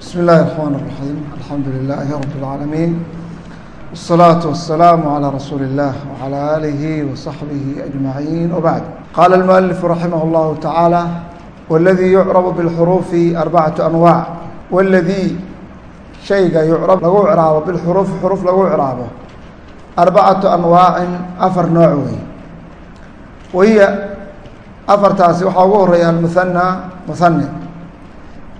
بسم الله الرحمن الرحيم الحمد لله رب العالمين والصلاة والسلام على رسول الله وعلى آله وصحبه أجمعين وبعد قال المؤلف رحمه الله تعالى والذي يعرب بالحروف أربعة أنواع والذي شhayga يucrab lagu craabo بالxruف xruf lagu craabo أربcaة أنواaع أفر nooع wey wahiya afartaasi waxaa ugu horeeya almuhanى muhane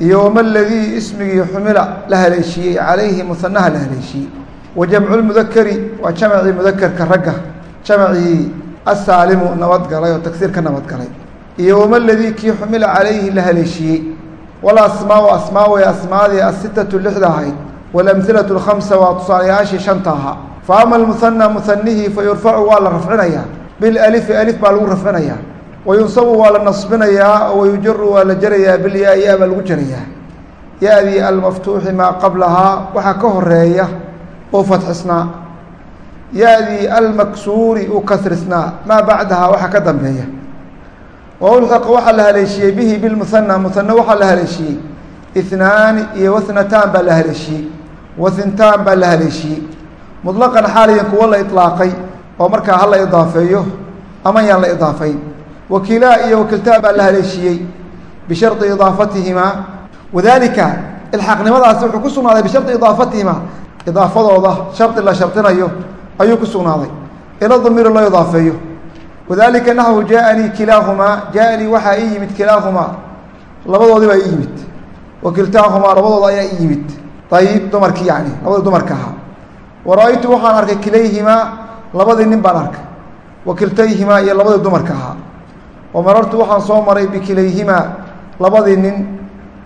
iyo wama ladii ismigii xumila la haleeshiiyey calayhi muhanaha la haleeshiiyey wa jamcu lmudakeri waa jamcii mudakerka ragga jamcii asaalimu nabadgalay oo tagsiir ka nabadgalay iyo wama ladii kii xumila calayhi la haleeshiiyey walasmaau asmaa way asmaadii asitatu lixda ahayd. Walamhilatu lkhamsa waa tusaalayaashii shanta ahaa. Fa ama almuhanى muhanihii fa yurfacu waa la rafcinayaa. Bilalifi alif baa lagu rafcinayaa wayunsabu waa la nasbinayaa oo wayujaru waa la jarayaa bilyaa ya baa lagu jarayaa ya-dii almaftuuxi maa qablahaa waxaa ka horreeya oo fatxisnaa ya-dii almaksuuri uu kasrisnaa maa bacdahaa waxaa ka dambeeya wa ulxiqa waxaa la haleeshiyey bihi bilmuhana muhane waxaa la haleeshiyey ihnaani iyo wathnataan baa la haleeshiyey wathintaan baa la haleeshiyey mutlaqan xaaliyan kuwo la iطlaaqay oo markaa ha la idaafeeyo ama yaan la idaafayn wakiilaa iyo wakiltaa baa la haleeshiiyey bishardi idaafatihimaa wadalika ilxaaqnimadaasi wuxuu ku sugnaaday bishardi idaafatihimaa idaafadooda shardi la shardinayo ayuu ku sugnaaday. Ila damiiri loo idaafeeyo. Wadalika naxwu jaaanii kilaahumaa. Jaaanii waxaa ii yimid kilaahumaa. Labadoodii baa ii yimid. Wakiltaahumaa labadooda ayaa ii yimid. Ayib dumarkii yani labadii dumarka ahaa. Wara-aytu waxaan arkay kilayhimaa labadii nin baan arkay. Wakiltayhimaa iyo labadii dumarka ahaa wamarartu waxaan soo maray bikilayhimaa labadii nin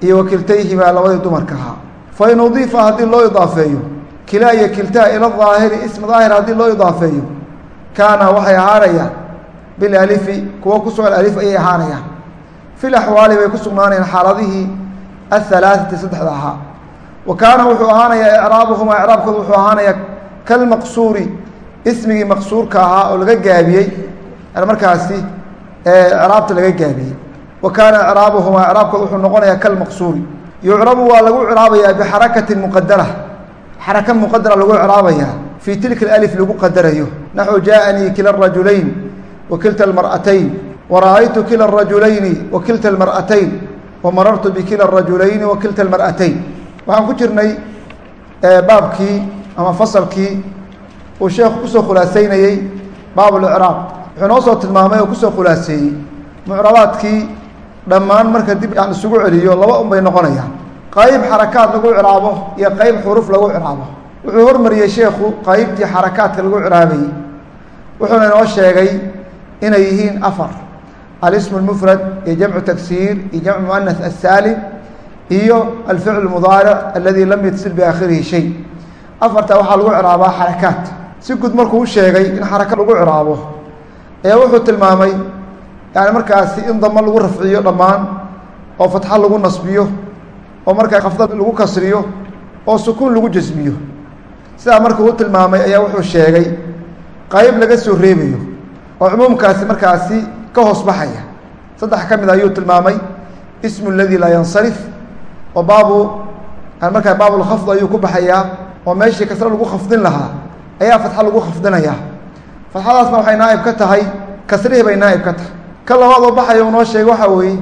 iyo wakiltayhimaa labadii dumarka ahaa. Fain udiifa haddii loo idaafeeyo kilaa iyo kiltaa ila daahiri ism daahir haddii loo idaafeeyo kaana waxay ahaanayaan bilalifi kuwo ku sugan alif ayay ahaanayaan fil axwaali bay ku sugnaanayaan xaaladihii ahalaaثati saddexda ahaa. Wa kaana wuxuu ahaanayaa icraabuhumaa icraabkooda wuxuu ahaanayaa kalmaqsuuri ismigii maqsuurka ahaa oo laga gaabiyey. Markaasi craabta laga gaabiyey. Wa kaana craabuhumaa craabkooda wuxuu noqonayaa kalmaqsuuri yucrabu waa lagu craabayaa bixarakatin muqadara xaraka muqadara lagu craabayaa fii tilka alif lagu qadarayo naxu jaaanii kila rajulayn wa kilta almar'atayn. Wa ra'aytu kila rajulayni wa kilta almar'atayn. Wa marartu bikila rajulayni wa kilta almar'atayn. Waxaan ku jirnay baabkii ama fasalkii uu sheekhu ku soo khulaasaynayey baab اlcraab wuxuu noo soo tilmaamay oo ku soo khulaaseeyey mucrabaadkii dhammaan marka dib aan isugu celiyo laba un bay noqonayaan. qayb xarakaad lagu ciraabo iyo qayb xuruf lagu ciraabo. wuxuu hormariyey sheekhu qaybtii xarakaadka lagu ciraabayey wuxuuna inoo sheegay inay yihiin afar. alismu اlmufrad iyo jamcu tagsiir iyo jamcu muanath asaalim iyo alficl mudaaric aladi lam yatasil biaakhirihi shay. afartaa waxaa lagu ciraabaa xarakaad. si guud markuu u sheegay in xaraka lagu ciraabo ayaa wuxuu tilmaamay yani markaasi in damo lagu rafciyo dhammaan oo fatxo lagu nasbiyo oo markaa khafda lagu kasriyo oo sukuun lagu jasmiyo sidaa markuu u tilmaamay ayaa wuxuu sheegay qayb laga soo reebayo oo cumuumkaasi markaasi ka hoos baxaya. Saddex ka mid ayuu tilmaamay ismu اladi laa yansarif oo baabu markaa baabulkhafd ayuu ku baxayaa oo meeshii kasre lagu khafdin lahaa ayaa fatxo lagu khafdinayaa fatxadaasna waxay naaib ka tahay kasrihii bay naaib ka tahay. Ka labaad oo baxaya noo sheegay waxaa weeye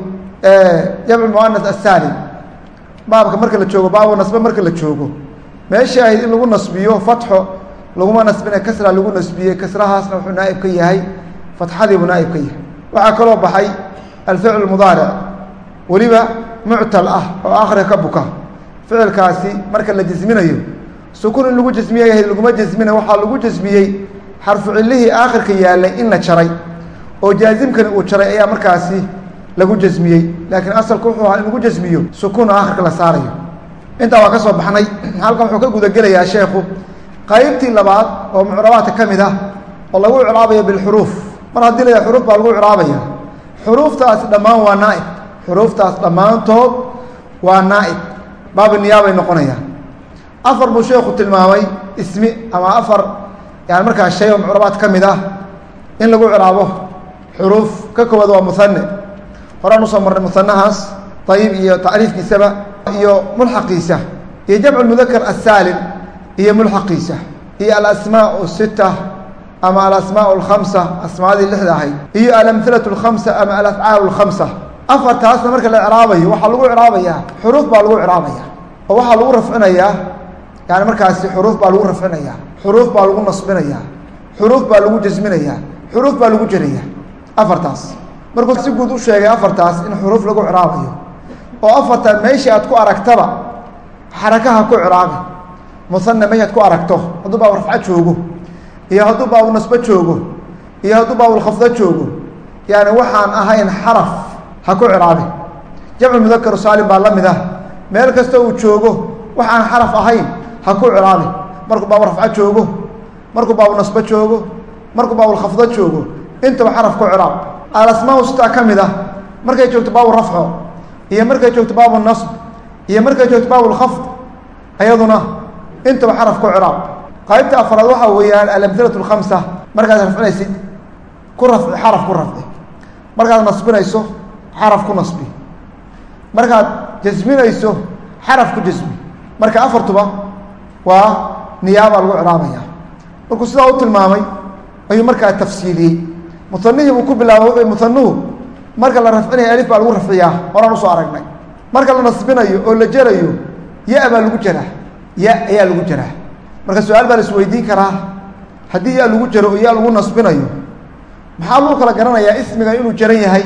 jamcu muanas asaalim baabka marka la joogo baabu nasbe marka la joogo. Meeshii ahayd in lagu nasbiyo fatxo laguma nasbina kasra lagu nasbiyey kasrahaasna wuxuu naaib ka yahay fatxadii buu naaib ka yahay. Waxaa kaloo baxay alficlu mudaaric weliba muctal ah oo akhriga ka buka. Ficilkaasi marka la jasminayo sukuun in lagu jasmiye ahayd laguma jasmina waxaa lagu jasmiyey xarfu cilihii aakhirka yaallay in la jaray oo jaazimkani uu jaray ayaa markaasi lagu jasmiyey. Laakiin asalku wuxuu ahaa in lagu jasmiyo sukuun aakhirka la saarayo. Intaa waa ka soo baxnay halkan wuxuu ka gudagelayaa sheekhu qaybtii labaad oo mucrabaadka ka mid ah oo lagu icraabayo bilxuruuf. Mar haddii la xuruuf baa lagu icraabaya xuruuftaasi dhammaan waa naaib. Xuruuftaas dhammaantood waa naaib. Baabu niyaabay noqonayaan afar buu sheekhu tilmaamay ismi ama afar yani markaa shay oo mucrabaad ka mid ah in lagu ciraabo xuruuf ka koowaad waa muhane horaan u soo marnay muhanahaas ayib iyo tacriifkiisaba iyo mulxaqiisa iyo jamcu mudakar asaalim iyo mulxaqiisa iyo alasmaa sita ama alasmaa alkhamsa asmaadii lixda ahayd iyo alamhilatu alkhamsa ama alafcaal alkhamsa afartaasna marka la icraabayo waxaa lagu icraabayaa xuruuf baa lagu icraabaya oo waxaa lagu rafcinayaa yani markaasi xuruuf baa lagu rafcinayaa xuruuf baa lagu nasbinayaa xuruuf baa lagu jasminayaa xuruuf baa lagu jeraya afartaas. Markuu si guud u sheegay afartaas in xuruuf lagu icraabayo oo afartan meeshii aad ku aragtaba xarakaha ku icraabi musanna meesha ad ku aragto. Hadduu baabu rafco joogo iyo hadduu baabu nasbo joogo iyo hadduu baabulkhafdo joogo yani waxaan ahayn xaraf ha ku ciraabi. Jamcu mudakaru saalim baa la mid ah. Meel kasta uu joogo waxaan xaraf ahayn ha ku ciraabi markuu baabu rafco joogo markuu baabu nasbo joogo markuu baabulkhafdo joogo intaba xaraf ku ciraab. Alasmaa sitaa ka mid ah markay joogto baabu rafco iyo markay joogto baabu nasb iyo markay joogto baabulkhafd ayaduna intaba xaraf ku ciraab. Qaybta afraad waxaa weeyaan alamhilatu alkhamsa markaad rafcinaysid ku rafci xaraf ku rafci. Markaad nasbinayso xaraf ku nasbi. Markaad jasminayso xaraf ku jasmi marka afartuba waa niyaabaa lagu ciraabaya markuu sidaa u tilmaamay ayuu markaa tafsiiliyey. Musanihii buu ku bilaabay wuxuu musanuhu marka la rafcinaya alif baa lagu rafciyaa horaan u soo aragnay. Marka la nasbinayo oo la jerayo ya baa lagu jaraa ya ayaa lagu jaraa. Marka su'aal baa la isweydiin karaa. Haddii yaa lagu jaro oo yaa lagu nasbinayo maxaa lagu kala garanayaa ismiga inuu jaran yahay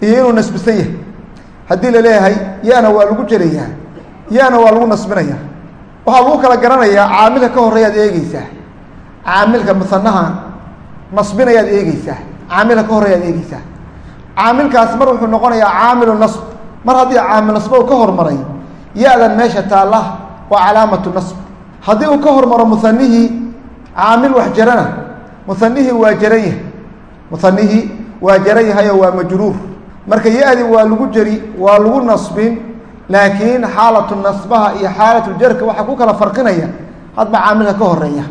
iyo inuu nasbisan yahay? Haddii la leeyahay yana waa lagu jarayaa yana waa lagu nasbinaya waxaa lagu kala garanayaa caamilka ka horeeyaad eegeysaa caamilka musanaha nasbinayaad eegeysaa caamilka ka horeeyaad eegeysaa caamilkaas mar wuxuu noqonayaa caamilu nasb. Mar haddii caamil nasbo uu ka hormaray ya-dan meesha taalla waa calaamatu nasb. Haddii uu ka hormaro musanihii caamil wax jarana. Musanihii waa jaran yahay. Musanihii waa jaran yahay oo waa majruur. Marka ya-di waa lagu jeri waa lagu nasbin laakiin xaalatu nasbaha iyo xaalatu jarka waxaa ku kala farqinaya hadba caamilka ka horreeya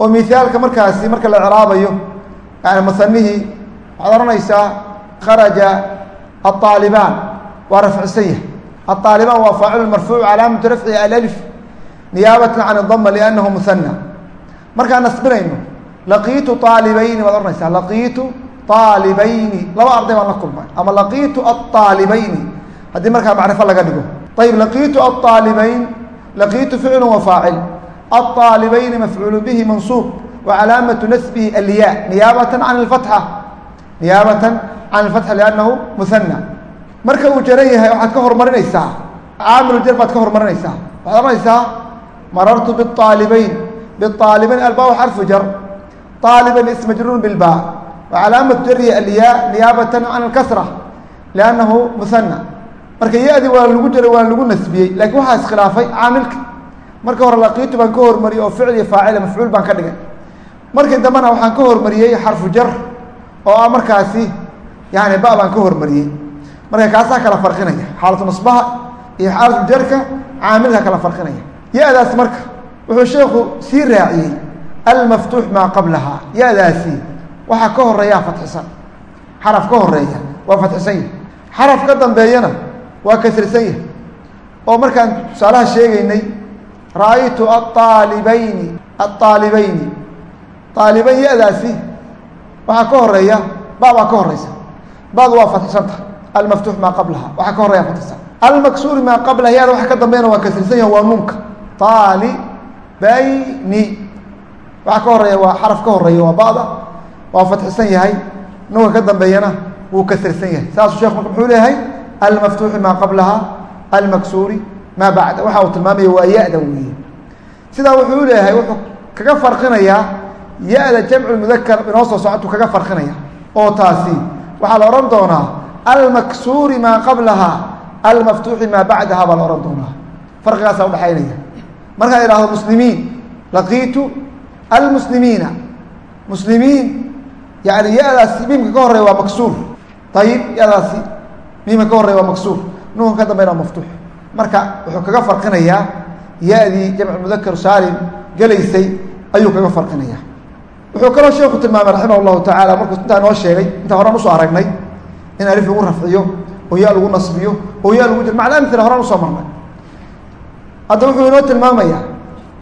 oo mithaalka markaasi marka la ciraabayo yani musanihii waxaad ohanaysaa kharaja aaalibaan waa rafcisan aaalibaan waa faacil marfuuc calaamatu rafci alif niyaabatan can idama liannahu muhana markaan nasbinayno laqiitu aalibayni baad ohanaysaa laqiitu aalibayni laba arday baan la kulmay. Ama laqiitu aalibayni haddii markaa macrifo laga dhigo ayib laqiitu aalibayn laqiitu ficlu wa faacil aalibayni mafcuulu bihi mansuub wa calaamatu nasbihi alya niyaabatan can lfatxa niyaabatan can lfatxa liannahu muhana marka uu jaran yahay waxaad ka hormarinaysaa caamilu jar baad ka hormarinaysaa waxaad ohanaysaa marartu biaalibayn biaalibayn albaa xarfu jar aaliban ismajruun bilba wa calaamatu jari alyaa niyaabatan can alkasra liannahu muhana marka ya-di waa lagu jaray waa lagu nasbiyey laakiin waxaa iskhilaafay caamilka. Marka hore laqiitu baan ka hormariyey oo ficl iyo faacila mafcuul baan ka dhigay. Markii dambena waxaan ka hormariyey xarfu jar oo ah markaasi yani ba baan ka hormariyey. Marka kaasaa kala farqinaya xaalatu nasbaha iyo xaalatu jarka caamilka kala farqinaya. Ya-daas marka wuxuu sheekhu sii raaciyey almaftuux maa qablaha. Ya-daasi waxaa ka horeeyaa fatxisan xaraf ka horreeya waa fatxisan xaraf ka dambeeyana waa kasrisan yahay. Oo markaan tusaalaha sheegaynay ra'aytu aalibayni aalibayni aalibayn ya-daasi waxaa ka horreeya ba baa ka horeysa badu waa fatxisanta almaftuux maa qablaha waxaa ka horreeya fatxisan almaksuuri maa qablaha ya-da waxa ka dambeeyana waa kasrisan yahay waa nuunka aalibayni waxaa ka horreeya waa xaraf ka horreeya waa bada waa fatxisan yahay. Nuunka ka dambeeyana wuu kasrisan yahay. Saasuu sheekh marka muxuu leeyahay almaftuuxi maa qablaha almaksuuri maa bacda. Waxa uu tilmaamaya waa ya-da weeye. Sidaa wuxuu leeyahay wuxuu kaga farqinayaa ya-da jamcu mudakar inoo soo socotuu kaga farqinaya oo taasi waxaa la odhan doonaa almaksuuri maa qablaha almaftuuxi maa bacdaha baa la odhan doonaa. Farqigaasaa udhexaynaya markaan idhahdo muslimiin laqiitu almuslimiina. Muslimiin yani ya-daasi miimka ka horeya waa maksuur. Ayib ya-daasi miimka ka horeya waa maksuur nuunka ka dambeyna waa maftuux. Marka wuxuu kaga farqinayaa ya-dii jamcu mudakar saalim gelaysay ayuu kaga farqinaya wuxuu kaloo sheeku tilmaamay raximah llahu tacaala markuu intaa noo sheegay intaa horaan u soo aragnay in alif lagu rafciyo oo ya lagu nasbiyo oo ya lagu macna amila horaan u soo marnay. Hadda wuxuu inoo tilmaamayaa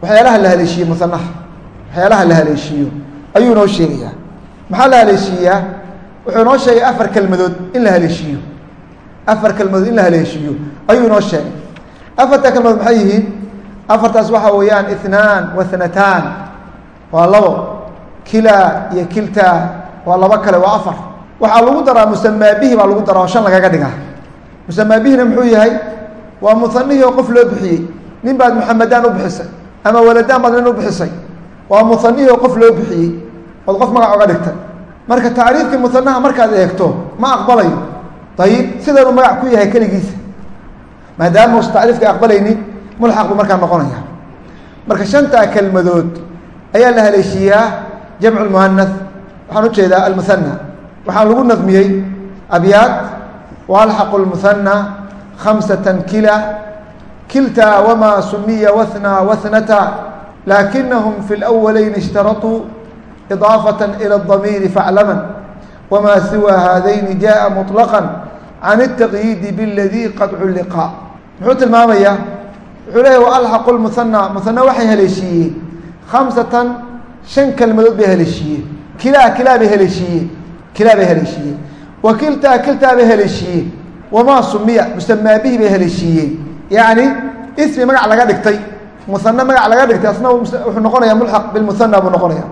waxyaalaha la haleeshiiye musanaha waxyaalaha la haleeshiiyo ayuu inoo sheegayaa. Maxaa la haleeshiiyaa? Wuxuu inoo sheegay afar kelmadood in la haleeshiiyo afar kelmadood in la haleeshiiyo ayuu inoo sheegay. Afarta kelmadood maxay yihiin? Afartaas waxaa weeyaan ithnaan wa hnataan waa labo kilaa iyo kiltaa waa labo kale waa afar. Waxaa lagu daraa musamaa bihi baa lagu daraa oo shan lagaga dhigaa. Musamaa bihina muxuu yahay? Waa muhanihii oo qof loo bixiyey. Nin baad muxamedaan u bixisay ama waladaan baad nin u bixisay. Waa muhanihii oo qof loo bixiyey. Ood qof magac oga dhigtay. Marka tacriifkii muhanaha markaad eegto ma aqbalayo ayib sidanuu magac ku yahay keligiisa maadaama usa tacriifka aqbalaynin mulxaq buu markaa noqonaya marka shantaa kelmadood ayaa la haleeshiiyaa jamcu lmuhanath waxaan ujeedaa almuhana waxaa lagu nadmiyey abyaad walxaqu lmuhana khamsatan kila kiltaa wamaa sumiya wathnaa wathnata lakinahum fi lأwalayn ishtarطuu iضaafة ilى الضamiiri faclaman wma siwa haadayni jaءa muطlaqا can التaqyiidi bاladii qad culliqa muxuu tilmaamayaa wuxuu leeyahy walxaqu lmuhana muhana waxay haleeshiiyeen khamsatan shan kelmadood bay haleeshiiyeen kilaa kilaa bay haleeshiiyeen kilaa bay haleeshiiyeen wa kiltaa kiltaa bay haleeshiiyeen wamaa sumiya musamaa bihi bay haleeshiiyeen yacni ismi magac laga dhigtay muhane magac laga dhigtay asna wuxuu noqonaya mulxaq bilmuhana buu noqonaya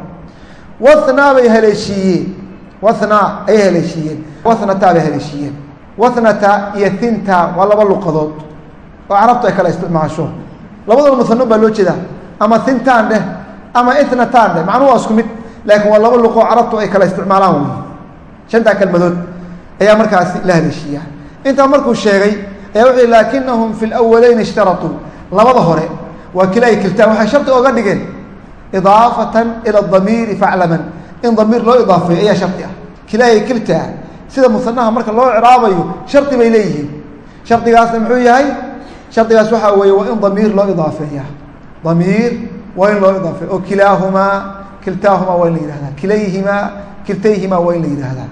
wathnaa bay haleeshiiyeen wathnaa ayay haleeshiiyeen wathnataa bay haleeshiiyeen wathnata iyo thinta waa laba luqadood oo carabtu ay kala isticmaasho. Labadaba muhano baa loo jeedaa. Ama thintaan dheh ama itnataan dheh. Macnuhu waa isku mid laakiin waa laba luqoo carabtu ay kala isticmaalaan wey shantaa kelmadood ayaa markaasi la haleeshiiyaa intaa markuu sheegay ayaa wuxuu laakinahum fi lawalayn ishtaratuu labada hore waa kilaa kiltaa waxay shardi oga dhigeen idaafatan ila damiiri faclaman in damiir loo idaafeeyo ayaa shardi ah. Kilaayo kiltaa sida musanaha marka loo ciraabayo shardi bay leeyihiin. Shardigaasna muxuu yahay? Shardigaas waxaa weeye waa in damiir loo idaafeeya damiir waa in loo idaafeeya oo kilaahumaa kiltaahumaa waa in la yihahdaa kilayhimaa kiltayhimaa waa in la yihahdaa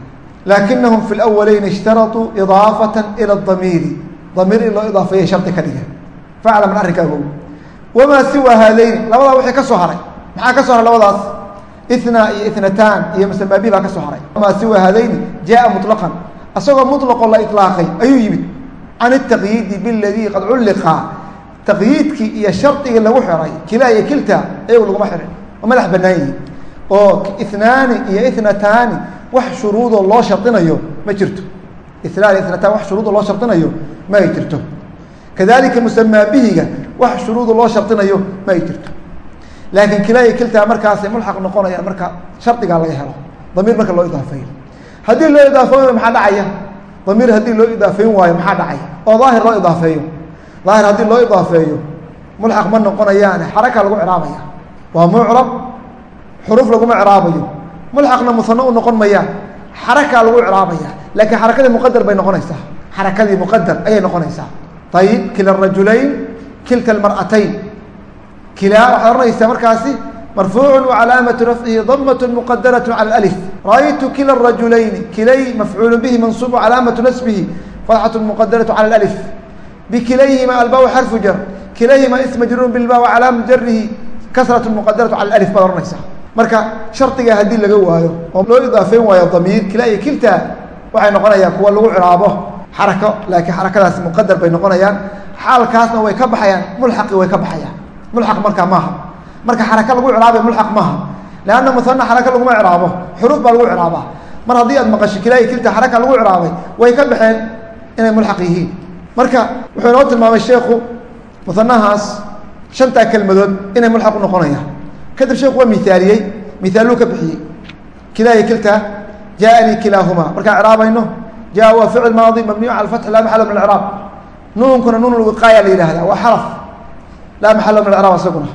laakinahum fi lawalayn ishtaraطuu idaafata ila damiiri damiir in loo idaafeeya shardi ka dhigeen faclaman arrinkaa ogow wamaa siwa haadayni labadaa wixii ka soo haray. Maxaa ka soo haray labadaas ithnaa iyo itnataan iyo musamaabi baa ka soo haray wamaa siwa haadayni jaءa muطlaqan isagoo muطlaqoo la iطlaaqay ayuu yimid can التaqyiidi bاladii qad culliqa taqyiidkii iyo shardigii lagu xiray kilaa iyo kilta ayagu laguma xirin oo madax banaan yihin oo inaani iyo itnataani wax shuruudoo loo shardinayo ma jirto inaan iyo itnataan wax shuruudoo loo shardinayo ma ay jirto kadalika musamaa bihiga wax shuruudo loo shardinayo ma ay jirto laakiin kilaa iyo kiltaa markaasay mulxaq noqonayaan marka shardigaa laga helo. Damiir marka loo idaafeeyo haddii loo idaafeeyo maxaa dhacaya? Damiir haddii loo idaafeyn waayo maxaa dhacaya? Oo daahir loo idaafeeyo daahir haddii loo idaafeeyo mulxaq ma noqonayaane xaraka lagu ciraabaya waa mucrab xuruf laguma ciraabayo mulxaqna musano u noqon mayaan xarakaa lagu ciraabaya laakiin xarakadii muqadar bay noqonaysaa. Xarakadii muqadar ayay noqonaysaa. Ayib kila rajulayn kilta almar'atayn kilaa waxaad ohanaysaa markaasi marfuucu wacalaamatu rafcihi damat muqadaraة calى alif ra'aytu kila rajulayni kilay mafcuul bihi mansuub calaamatu nasbihi fatxaة muqadaraة calى alif bikilayhima albaw xarfu jar kilayhima ism majruur bilba wacalaamatu jarihi kasraة muqadaraة calى alif baad ohanaysaa marka shardiga haddii laga waayo oo loo idaafeyn waayo damiir kilaa iyo kilta waxay noqonayaan kuwa lagu ciraabo xarako laakiin xarakadaasi muqadar bay noqonayaan xaalkaasna way ka baxayaan mulxaqi way ka baxayaan mulxaq markaa maaha. Marka xaraka lagu ciraabay mulxaq maaha. Leanna muhana xaraka laguma ciraabo. Xuruuf baa lagu ciraabaa. Mar haddii aad maqasho kilaa iyo kilta xaraka lagu ciraabay way ka baxeen inay mulxaq yihiin. Marka wuxuu inoo tilmaamay sheekhu muhanahaas shantaa kelmadood inay mulxaq u noqonayaan. Kadib sheekhu waa mithaaliyey mithaaluu ka bixiyey. Kilaa iyo kilta jaaanii kilaahumaa. Markaan ciraabayno ja waa ficil maadi mabniyu cala fatx laa maxalo min acraab nuunkuna nuun lwiqaaya la yihahda laa maxalo min acraab isaguna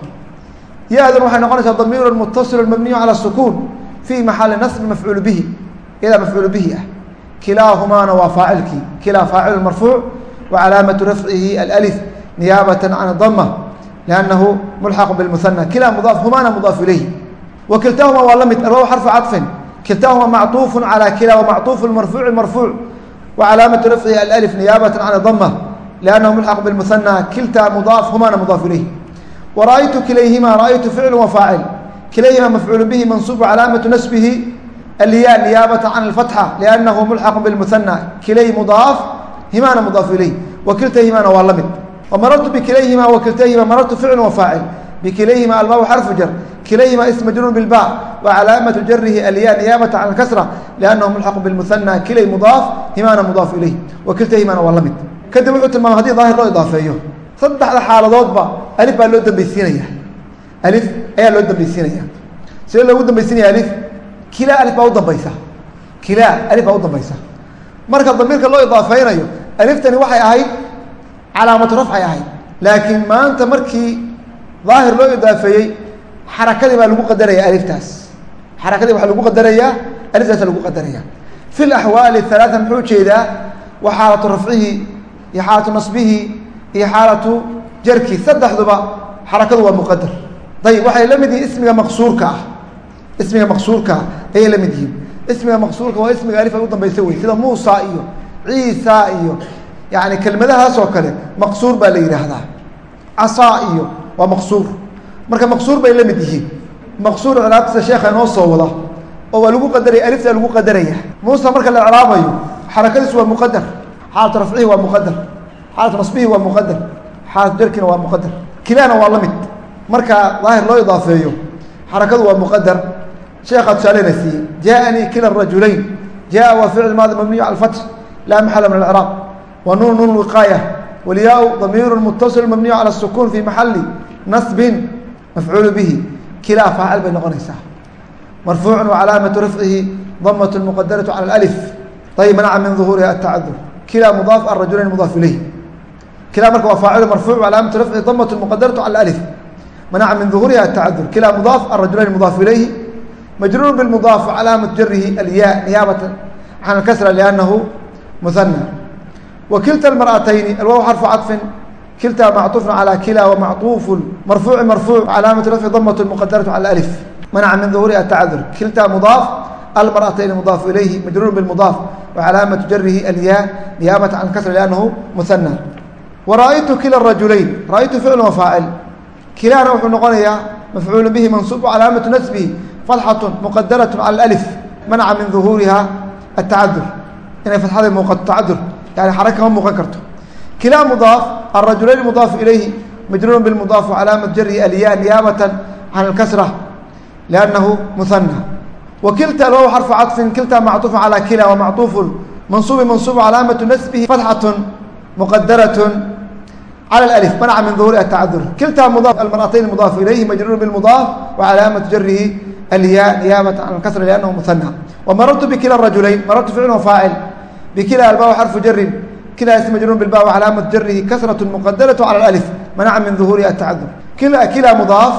ya-dan waxay noqonaysaa damiiru mutasilu mabniyu cala sukuun fii maxali nasbi mafcuul bihi iyadaa mafcuul bihi ah kilaahumaana waa faacilkii kilaa faacilu marfuuc wa calaamatu rafcihi alif niyaabata can dama liannahu mulxaqu bilmuhana kilaa mudaaf humaana mudaaf ilayhi wa kiltaahuma waa la mid alwaaw xarfu caطfin kiltaahuma macطuuf calى kila wmacطuuf marfuuci marfuuc wacalaamatu rafcihi alif niyaabata can dama liannahu mulxaq bilmuhanaa kilta mudaaf humana mudaaf ilayh wara-aytu kilayhima ra-aytu ficlu wa faacil kilayhima mafcuulu bihi mansuubu calaamatu nasbihi alya niyaabata can alfatxa liannahu mulxaq bilmuhanaa kilay mudaaf himana mudaaf ilayh wa kiltahimana waa la mid ومررت بكليهما وكلتيهما مررت فعل وفاعل بكليهما الباء حرف جر كليهما اسم مجرور بالباء وعلامة جره الياء نيابة عن الكسرة لأنه ملحق بالمثنى كلي مضاف همانا مضاف إليه وكلتيهما waa la mid kadib wuxuu tilmaamay haddii daahir loo idaafeeyo. Saddexda xaaladoodba alif baa loo dambaysiinaya. Alif ayaa loo dambaysiinaya. Sidee loogu dambaysiinaya alif? Kilaa alif baa u dambaysa. Kilaa alif baa u dambaysa. Marka damiirka loo idaafeynayo aliftani waxay ahayd calaamatu rafcay ahayd. Laakiin maanta markii daahir loo idaafeeyey xarakadii baa lagu qadaraya aliftaas. Xarakadii waxaa lagu qadarayaa aliftaasa lagu qadaraya fi laxwaali halaaa muxuu u jeedaa wa xaalatu rafcihi iyo xaalatu nasbihi iyo xaalatu jarki saddexduba xarakadu waa muqadar ayib waxay la yihiin ismiga maqsuurka ah ismiga maqsuurka ah ayay la yihiin ismiga maqsuurka waa ismiga alif ay u dambaysa wey sida muusa iyo ciisa iyo yani kelmadahaas kale maqsuur baa la yidhaahdaa casaa iyo waa maqsuur marka maqsuur bay la yihiin maqsuur icraabtiisa sheekha inoo soo wada oo waa lagu qadaraya alifta lagu qadaraya muusa marka la icraabayo xarakadiisu waa muqadar xaalatu rafcihi waa muqadar xaalatu nasbihi waa muqadar xaalatu jarkina waa muqadar kilana waa la mid marka daahir loo idaafeeyo xarakadu waa muqadar sheekhaa tusaalena siiyey jaanii kila rajulayn jaa waa ficil maadi mabniyu cala laa maxala min alciraaq wa nuun nuun wiqaaya walyaau damiiru muttasil mabniyu cala asukuun fii maxali nasbin mafcuulu bihi kilaa faacil bay noqonaysaa marfuucun wacalaamatu rafcihi damat muqadaratu cala alif ay manaca min duhuuriha atacadub kilaa mudaaf arajulayn mudaaf ilayh kilaa marka waa faacil marfuuc calaamatu rafcihi damaة mqadaraة calى اأlf manaca min ظuhuuriha aلtacadur kilaa mudaaf arajulayn mudaaf ilayhi majruur bاmudaaf calaamaةu jarihi alya niyaabata can اkasra lأnnahu muhanى وkilta المرأتayni alwaw xرفu caطفi kilta macطuف عalى kila ومacطuف marfuuع marfuuع calaamaة rفci dmة mqadaraة calى أlf manaca min ظuhuriha التacdur kilta mضاaf almarأatayni mضاaf ilayhi majruur bالmضاaf وcalaamaةu jarihi alya نiyaabaة can kasr لأnnahu muثanى وraأytu kila الrajuleyn raأytu ficl وfaacil kilaana wuxuu noqonayaa mafcuul bihi mansuub calaamaةu nasbihi فaتxaة mqadaraة calى أlf manaca min ظuhuuriha التacadur inay fatxada muuqato tacadur yani xarag kama muuqan karto kilaa mudaaf الrajulayn mudaaf ilayhi majruur bاmudaaf calaamaة jari alya niyaabata can اlkasra لأnnahu muhanى wakilta alwaw xarfu caطfin kilta macطuufa calى kila wamacطuufu mansuubi mansuub calaamaةu nasbihi fatxaة muqadaraة calى اأlf manaca min ظuhuri الtacadur kilta mudaaf almarأatayn mudaaf ilayhi majruur bاmudaaf wcalaamaةu jarihi alya niyaabata can اlkasra لأnnahu muhanى وmarartu bkila الrajulayn marartu ficl faacil bkila alba xarfu jarin kila ism majruur bilba calaamaة jarihi kasraة mqadaraة calى اأlf manaca min ظuhuuriha الtacadur kila mudaaf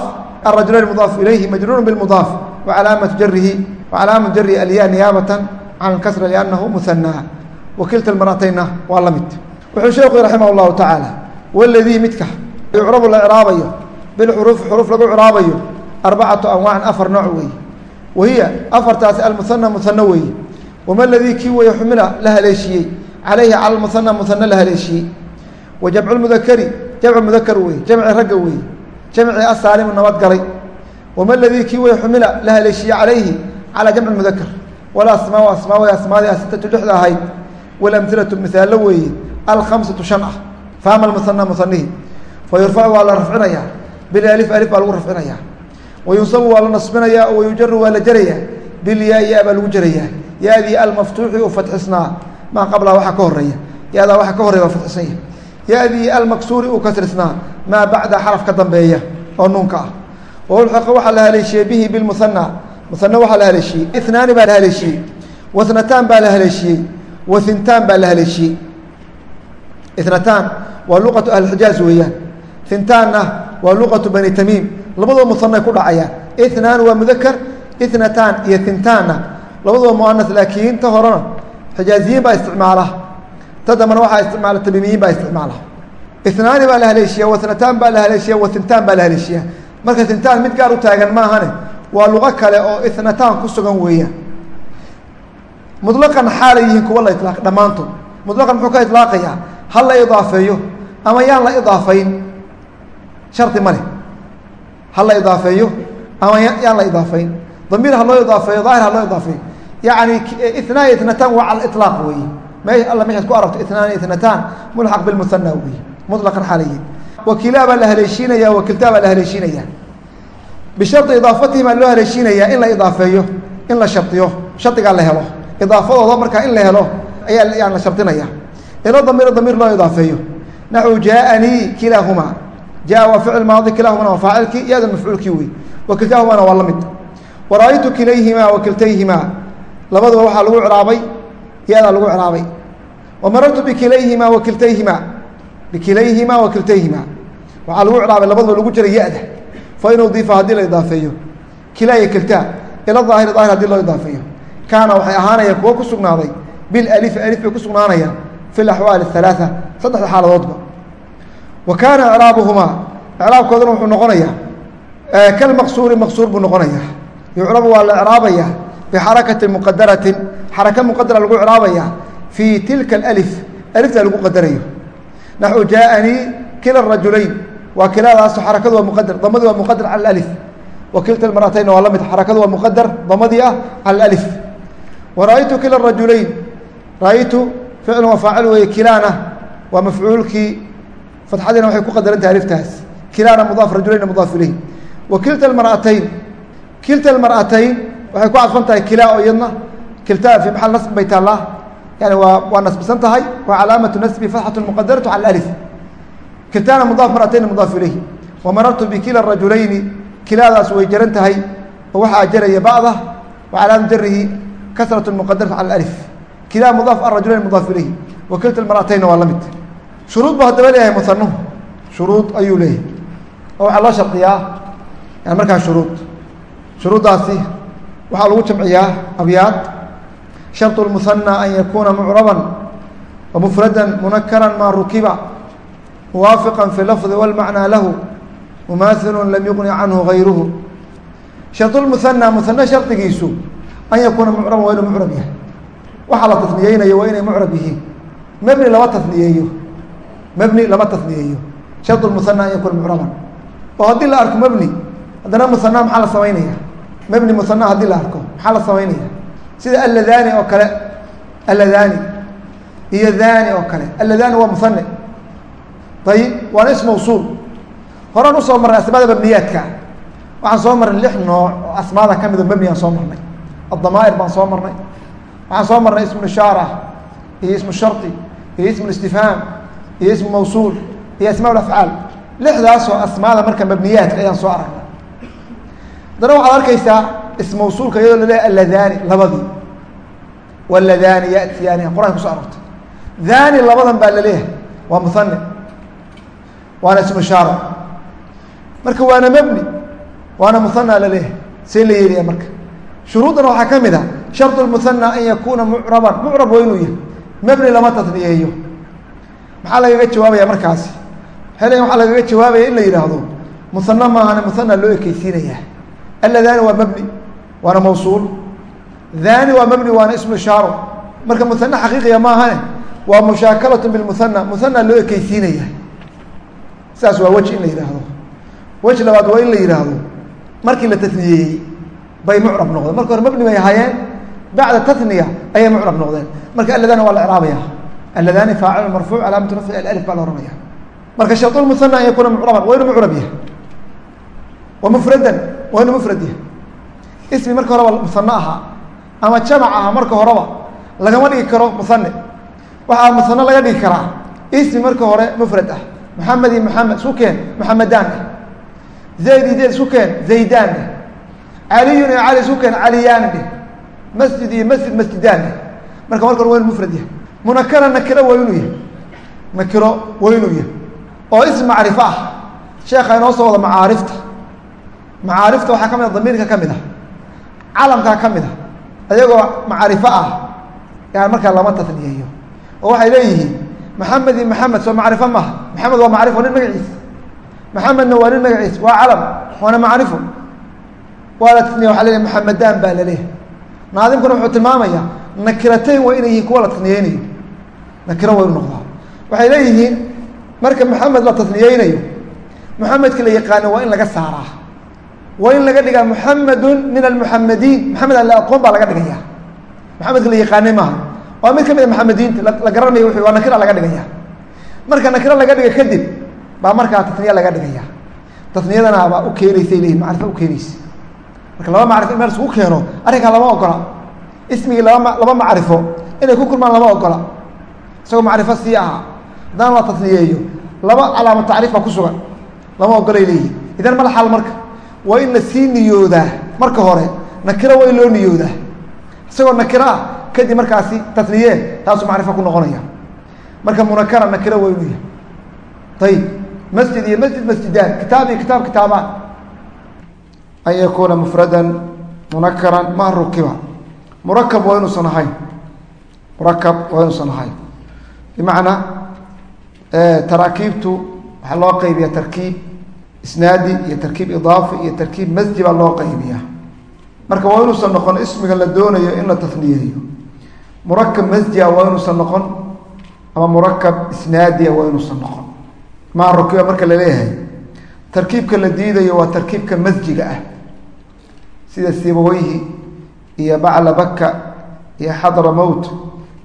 الrajulayn mudaaf ilayhi majruur bاmudaaf wcalaamaةu jarihi wcalaamaة jarihi alya niyaabata can اkasra لأnnahu muhanى wakilta اmarataynna waa la mid wuxuu sheeku raximah الlahu taعaalى wladii midka yucrabu la craabayo bilxuruufi xuruuf lagu craabayo arbacatu anwaacin afar nooc weeye wahiya afartaasi almuhanى muhano weeye wama ladii kii weeye xumila la haleeshiyey calayhi cala muhana muhano la haleeshiyey wa jamcu mudakari jamcu mudakar weeye jamci ragga weeye jamci asaalimu nabadgalay wama ladii kii weeye xumila la haleeshiyey calayhi calaa jamci mudakar walasmaa asmaa asmaadii asitatu lixda ahayd. Walamhilatu mihaalo weeye alkhamsatu shan ah faama muhana muhanihi fa yurfacu waa la rafcinayaa bilaalif alif baa lagu rafcinayaa wa yunsabu waa la nasbinayaa wa yujaru waa la jarayaa bilyaa ya baa lagu jarayaa yaadii almaftuuxi u fatxisnaa maa qablaha waxaa ka horreeya yadaa waxaa ka horeya waa fatxisanya yaadii almaksuuri uu kasrisnaa maa bacda xaraf ka dambeeya oo nuunka ah. Waulxiqa waxaa la haleeshiyey bihi bilmuhana muhane waxaa la haleeshiyey inaani baa la haleeshiyey wathnataan baa la haleeshiyey wathintaan baa la haleeshiyey. Inataan waa luqatu ahlixijaaz weeyaan. Hintaanna waa luqatu bani tamiim. Labadoo muhanay ku dhacayaan. Inaan waa mudakar inataan iyo hintaanna labaduba muanas laakiin ta horena xijaaziyiin baa isticmaala ta dambana waxaa isticmaala tamiimiyiin baa isticmaala inaani baa la haleeshiya watnataan baa la haleeshiya wahintaan baa la haleeshiya marka hintaan mid gaar u taagan maahane waa luqo kale oo inataan ku sugan weeyaan muطlaqan xaalay yihiin kuwa la ilaaq dhammaantood muطlaqan muxuu ka ilaaqayaa hal la idaafeeyo ama yaan la idaafayn shardi ma leh ha la idaafeeyo ama yaan la idaafayn damiir ha loo idaafeeyo daahir ha loo idaafeeyo yani itnaan iyo itnataan waa cala ilaaq weeye me alla meeshaad ku aragto itnaan iyo itnataan mulxaq bilmuhana weeye muطlaqan xaalaye wakiilaa baa la haleeshiinaya wakiltaa baa la haleeshiinaya bishardi idaafatihima loo haleeshiinayaa in la idaafeeyo in la shardiyo shardigaa la helo. Idaafadooda markaa in la helo ayaa la shardinaya ilo damiiro damiir loo idaafeeyo. Naxu jaaanii kilaahumaa. Jaa waa ficil maadi kilaahumana waa faacilkii yadan mafcuulkii wey wakiltaahumana waa la mid. Wara-aytu kilayhimaa wakiltayhimaa labaduba waxaa lagu ciraabay yadaa lagu ciraabay wamarartu bikilayhimaa wakiltayhimaa bikilayhimaa wakiltayhimaa waxaa lagu ciraabay labaduba lagu jiray ya-da. Fain udiifa haddii la idaafeeyo. Kilaa iyo kiltaa. Ila daahiri daahir haddii loo idaafeeyo. Kaana waxay ahaanayaan kuwo ku sugnaaday. Bilalifi alif bay ku sugnaanayaan. Fi laxwaali halaaa saddexda xaaladoodba. Wa kaana icraabuhumaa. Icraabkooduna wuxuu noqonayaa kalmaqsuuri maqsuur buu noqonayaa. Yucrabu waa la icraabayaa bixarakati muqadaratin xaraka muqadara lagu icraabayaa fii tilka alif alifta lagu qadarayo naxu jaaanii kila rajulayn waa kiladaas xarakadu waa muqadar damadii waa muqadar cala alif wa kilta maratayn waa la xarakadu waa muqadar damadii ah cala alif wa kila rajulayn ra'aytu ficlu waa faacil weeye kilaana waa mafcuulkii fatxadiina waxay ku qadaran tahay aliftaas kilaana mudaaf rajulayna mudaaf ilayh wa kilta kilta almar'atayn waxay ku cadfan tahay kilaa oo iyadna kiltaa fii maxal nasb bay taallaa. Yani waa waa nasbisan tahay waa calaamatu nasbi fatxatu muqadaratu cala alif. Kiltaana mudaaf mar'atayn mudaaf ilayh wa marartu bikila rajulayni kilaadaas way jaran tahay oo waxaa jaraya ba'da wa calaamatu jarihi kasratu muqadaratu cala alif. Kilaa mudaaf arajulayn mudaaf ilayh wa kilta almar'ataynna waa la shuruud buu haddaba leeyahay musanuhu shuruud ayuu leeyahay. Oo waxaa loo shardiyaa yani markaa shuruud. Shuruuddaasi waxaa lagu jamciyaa abyaad sharط الmuhanى an yakuna mucraba wmufrada munakara ma rukiba muwaafiqa fi lafظi wاlmacnى lahu mumaahilu lam yuqni canhu gayruhu sharط اmuhanى muhane shardigiisu an yakuuna mucraban waa inuu mucrab yahay waxaa la tasniyeynayo waa inay mucrab yihiin mebni lama tasniyeeyo mebni lama tasniyeeyo sharط muhanى an yakuna mucraban oo haddii la arko mebni haddana muhana maxaa la samaynaya mebni muhana haddii la arko maxaa la samaynaya sida alladani oo kale alladani iyo dhani oo kale. Alladani waa muhane ayib waana is mawsuul horaan u soo marnay asmaada mabniyaadka. Waxaan soo marnay lix nooc oo asmaada ka mido mebni aan soo marnay. Addamaa'ir baan soo marnay. Waxaan soo marnay ismu ishaara iyo ismu shardi iyo ismu istifhaam iyo ismu mawsuul iyo asmaa afcaal. Lixdaasoo asmaada marka mabniyaadka ayaan soo aragnay haddana waxaad arkaysaa ismawsuulka iyadoo laleeyahy alladani labadii. Waladani yatiyaani qur'aanka kuso arortay dhani labadan baa la leeyahay waa muhane waana ismu ishaara marka waana mebni waana muhana la leeyahay see la yeelaya marka. Shuruuddan waxaa ka mid a sharط muhana an yakuna mucraban. Mucrab waa inuu yahay. Mebni lama tasniyeeyo maxaa lagaga jawaabaya markaasi? Xelen waxaa lagaga jawaabaya in la yidhaahdo muhane maahane muhana loo ekeysiinaya alladani waa mebni waana mawsuul dhani waa mebni waana ismu ishaaro marka muhane xaqiiqiya maahane waa mushaakalat bilmuhana muhana loo ekeysiinaya sidaas waa weji in la yidhaahdo weji labaad waa in la yidhaahdo markii la tasniyeeyey bay mucrab noqdeen marka hore mebni bay ahaayeen bacda tasniya ayay mucrab noqdeen marka alladani waa la icraabaya alladani faacil marfuuc calaamatu rafci alif baa la ohanaya marka sharط muhana an yakuna mucraban waa inuu mucrab yahay wa mufradan waa inuu mufrad yahay ismi marka horeba muhane ahaa ama jamac aha marka horeba lagama dhigi karo muhane waxaa muhane laga dhigi karaa ismi marka hore mufrad ah. Maxamed iyo maxamed isku keen maxamedaan ah zayd iyo keen zaydaan ah caliyun iyo cali isku keen caliyaan dheh masjid iyo masjid masjidaan ah marka marka hore waa inu mufrad yahay. Munakara nakiro waa inuu yahay. Nakiro waa inuu yahay. Oo ism macrifo ah. Sheekha inoo soo wada macaarifta macaarifta waxaa ka mid a damiirka ka mid ah calamkaa ka mid ah ayagoo macrifo ah yani markaa lama tasniyeeyo. Oo waxay leeyihiin maxamed maxamed soo macrifo maaha. Maxamed waa macrifo nin magaciis. Maxamedna waa nin magaciis waa calam waana macrifo waa la tasniya waxa leeyahy maxamedaan baa la leeyahay naadimkuna wuxuu tilmaamaya nakiratayn waa inay yihiin kuwa la tasniyeynayo nakiro waa inu noqdaa. Waxay leeyihiin marka maxamed la tasniyeynayo muxamedka la yaqaano waa in laga saaraa waa in laga dhigaa muxamedun min almuxamediin maxamed alle aqoon baa laga dhigaya maxamedka la yaqaanay maaha. Waa mid ka mid a maxamediinta la garanayo w waa nakira laga dhigaya marka nakira laga dhiga kadib baa markaa tasniya laga dhigaya tasniyadana baa u keenaysay leyihin macrifo u keenaysa marka laba macrifo in meel isugu keeno arrinkaa lama ogola. Ismigii laba laba macrifo inay ku kulmaan lama ogola. Isagoo macrifo sii ahaa haddana la tasniyeeyo laba calaamo tacriif baa ku sugan. Lama ogolay leeyihiin idan mal xal marka waa in la sii niyoodaa marka hore nakiro waa in loo niyoodaa isagoo nakiro ah kadib markaasi tasniye taasuu macrifo ku noqonaya. Marka munakara nakiro waa inuu yahay ayib masjid iyo masjid masjidaan kitaab iyo kitaab kitaabaan an yakuuna mufradan munakaran ma rukiba. Murakab waa inuusan ahayn murakab waa inuusan ahayn bimacnaa taraakiibtu waxaa loo qaybiya tarkiib isnaadi iyo tarkiib idaafi iyo tarkiib masji baa loo qaybiya marka waa inuusan noqon ismiga la doonayo in la tasniyeeyo murakab masjia waa inuusan noqon ama murakab isnaadia waa inuusan noqon. Maa rukiba marka la leeyahay. Tarkiibka la diidayo waa tarkiibka masjiga ah. Sida sibaweyhi iyo bacla baka iyo xadra mowt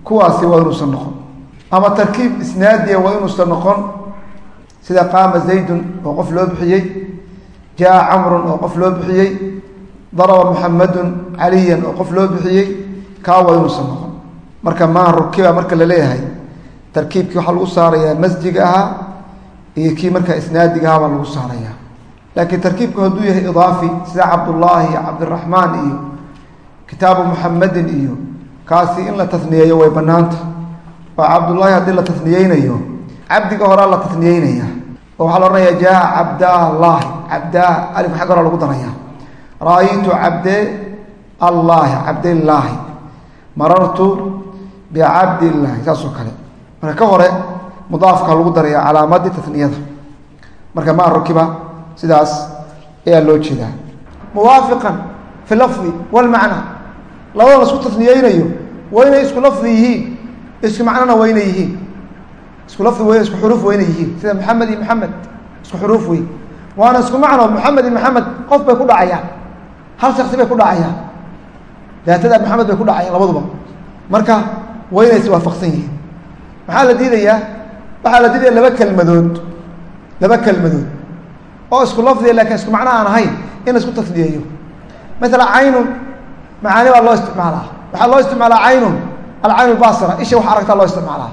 kuwaasi waa inuusan noqon. Ama tarkiib isnaadiya waa inuusan noqon sida qaama zaydun oo qof loo bixiyey jaa camrun oo qof loo bixiyey daraba muxamadun caliyan oo qof loo bixiyey kaa waa noqon. Marka maa rukiba marka la leeyahay. Tarkiibkii waxaa lagu saarayaa masjiga ahaa iyo kii markaa isnaadiga ahaa baa lagu saarayaa. Laakiin tarkiibku hadduu yahay idaafi sida cabdullaahi iyo cabdiraxmaan iyo kitaabu muxamedin iyo kaasi in la tasniyeeyo way banaanta oo cabdullaahi haddii la tasniyeynayo cabdiga horaa la tasniyeynaya oo waxaa la odhanaya jaa cabdallaahi cabdaa alif xagga horaa lagu daraya ra'aytu cabde allaahi cabdillaahi marartu bicabdillaahi saas oo kale. Marka ka hore mudaafka lagu daraya calaamadii tasniyada marka maa rukiba sidaas ayaa loo jeedaa. Muwaafiqan fi lafdi walmacna labada la isku tasniyeynayo waa inay isku lafdi yihiin isku macnona waa inay yihiin isku lafdi w isku xuruuf inay yihiin. Sida maxamed iyo maxamed isku xuruuf wey waana isku macno maxamed iyo maxamed qof bay ku dhacayaan. Hal shaksi bay ku dhacayaan. Daatada maxamed bay ku dhacayaan labaduba. Marka waa inay iswaafaqsan yihiin. Maxaa la diidayaa? Waxaa la diidaya laba kelmadood. Laba kelmadood. Oo isku lafdiya laakiin isku macno aan ahayn in la isku tasniyeeyo maala caynun macaani baa loo isticmaalaa. Waxaa loo isticmaalaa caynun. Alcayn lbasira isha wax aragtaa loo isticmaalaa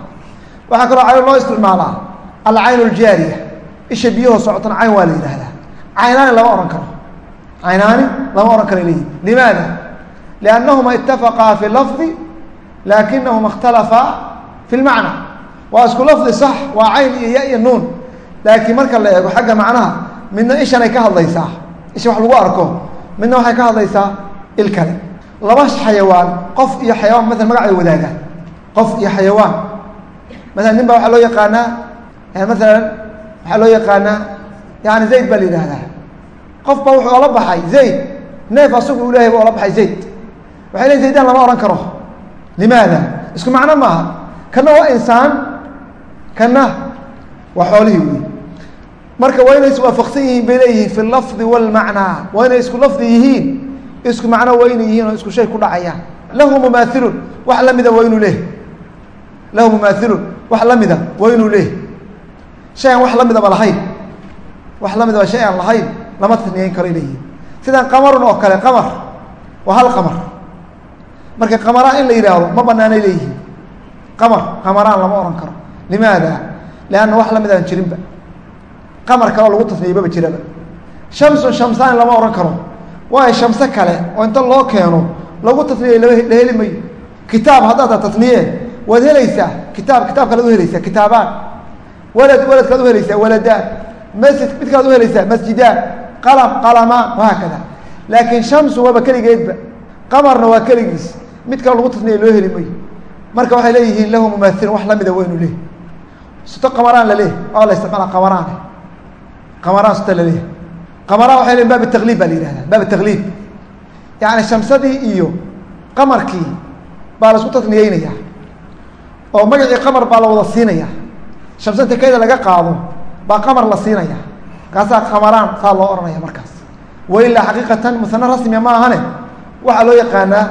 waxaa kaloo cayn loo isticmaalaa alcayn ljaariya isha biyahoo socotana cayn waa la yidhaahdaa. Caynaani lama ohan karo. Caynaani lama ohan karo leeyihi limaada? Liannahuma itafaqaa fi lafdi lakinahuma اkhtalafaa fi lmacna waa isku lafdi sax waa cayn iyo ya iyo nuun. Laakiin marka la eego xagga macnaha midna ishanay ka hadlaysaa. Isha wax lagu arko midna waxay ka hadlaysaa il kale. Laba xayawaan qof iyo xayawaan maala magacay wadaagaan. Qof iyo xayawaan maala nin baa waxaa loo yaqaanaa maalan waxaa loo yaqaanaa yani zayd baa la yidhaahdaa. Qof baa wuxuu ola baxay zayd. Neef asagu u lehay ba ola baxay zayd. Waxay leeyn zaydaan lama ohan karo. Limaada? Isku macno maaha. Kana waa insaan kana waa xoolihii wey marka waa inay iswaafaqsan yihiin bay leeyihiin fi lafdi walmacnaa waa inay isku lafdi yihiin isku macno waa inay yihiin oo isku shay ku dhacayaan. Lahu mumaailun wax lamida waa inuu leeh lahu mumaailun wax lamida waa inuu leeh shay aan wax lamidaba lahayn. Wax lamidaba shay aan lahayn lama tasniyeyn karo leeyihiin sidaan qamarun oo kale qamar waa hal qamar. Marka qamaraan in la yidhaahdo ma banaanay leeyihiin. Qamar qamaraan lama ohan karo. Limaada? Lianna wax la mid aan jirinba. Qamar kale oo lagu tasniyey maba jiraba. Shamsun shamsaan lama ohan karo. Waayo shamse kale oo inta loo keeno lagu tasniyey lama la kitaab haddaad tasniye waad helaysaa kitaab kitaab kalead u helaysaa kitaabaan walad waladkaad u helaysaa waladaan masjid mid u helaysaa masjidaan qalam qalamaan wahaakada laakiin shamsu waaba keligeedba. Qamarna waa keligiis. Mid lagu tasniye loo heli mayo marka waxay leeyihiin lahu mumaailun wax lamida waynu leeh suto qamaraan laleeh waa la isticmaala qamaraan. Qamaraan suto laleeh qamaraan waxay leeyihiin baab takliib baa la yihahdaa baab takliib yacni shamsadii iyo qamarkii baa la isku tasniyeynaya oo magacii qamar baa la wada siinaya. Shamsanta kayda laga qaado baa qamar la siinaya. Markaasaa qamaraan saa loo odhanaya markaas. Wa ilaa xaqiiqatan musano rasmiya ma ahane. Waxaa loo yaqaanaa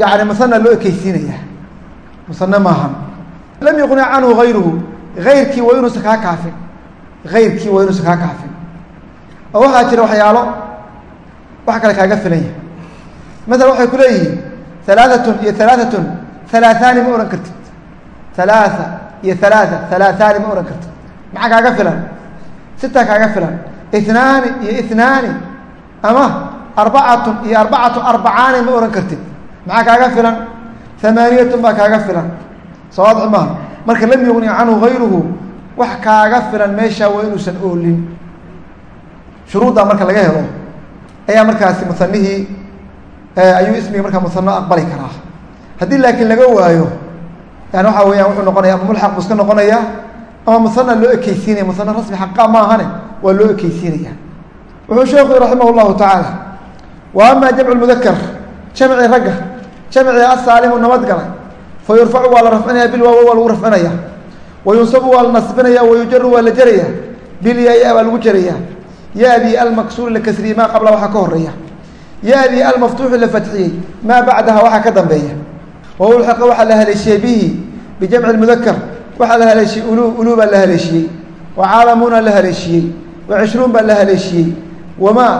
yani musana loo ekeysiinaya musane maahan lam yuqni canhu hayruhu ayrkii waa inuusan kaa kaafin. Ayrkii waa inuusan kaa kaafin. Oo waxaa jira waxyaalo wax kale kaaga filan yahay. Maala waxay ku leeyihiin alaaatun iyo alaaatun alaaثaani ma odhan kartid alaaثa iyo alaaثa alaaثaani ma odhan kartid maxaa kaaga filan sita kaaga filan inaani iyo inaani ama arbacatun iyo arbacatu arbacaani ma odhan kartid maxaa kaaga filan amaaniyatun baa kaaga filan sawaadix maaha marka lam yugni canhu hayruhu wax kaaga filan meeshaa waa inuusan oolin shuruuddaa marka laga helo ayaa markaasi musanihii ayuu ismigi markaa musano aqbali karaa haddii laakiin laga waayo yani waxaa weyaan wuxuu noqonaya ama mulxaq buu iska noqonaya ama musana loo ekeysiinaya musano rasmi xaqa maahane waa loo ekeysiinaya wuxuu sheekhu raximah llahu tacaala wa ama jamcu mudakar jamci ragga jamci asaalimu nabad galay fa yurfacu waa la rafcinaya bilwaawo waa lagu rafcinaya wa yunsabu waa la nasbinaya wa yujaru waa la jeraya bilyaa baa lagu jeraya yadi almaksuuri la kasriyey maa qabla waxaa ka horreeya yadi almaftuuxi la fatxiyey maa bacdaha waxaa ka dambeeya wa ulxiqa waxaa la haleeshiyey bihi bijamci mudakar waxaa la haleeshiyey ulu baa la haleeshiyey wa caalamuuna la haleeshiyey wa cishruun baa la haleeshiyey wamaa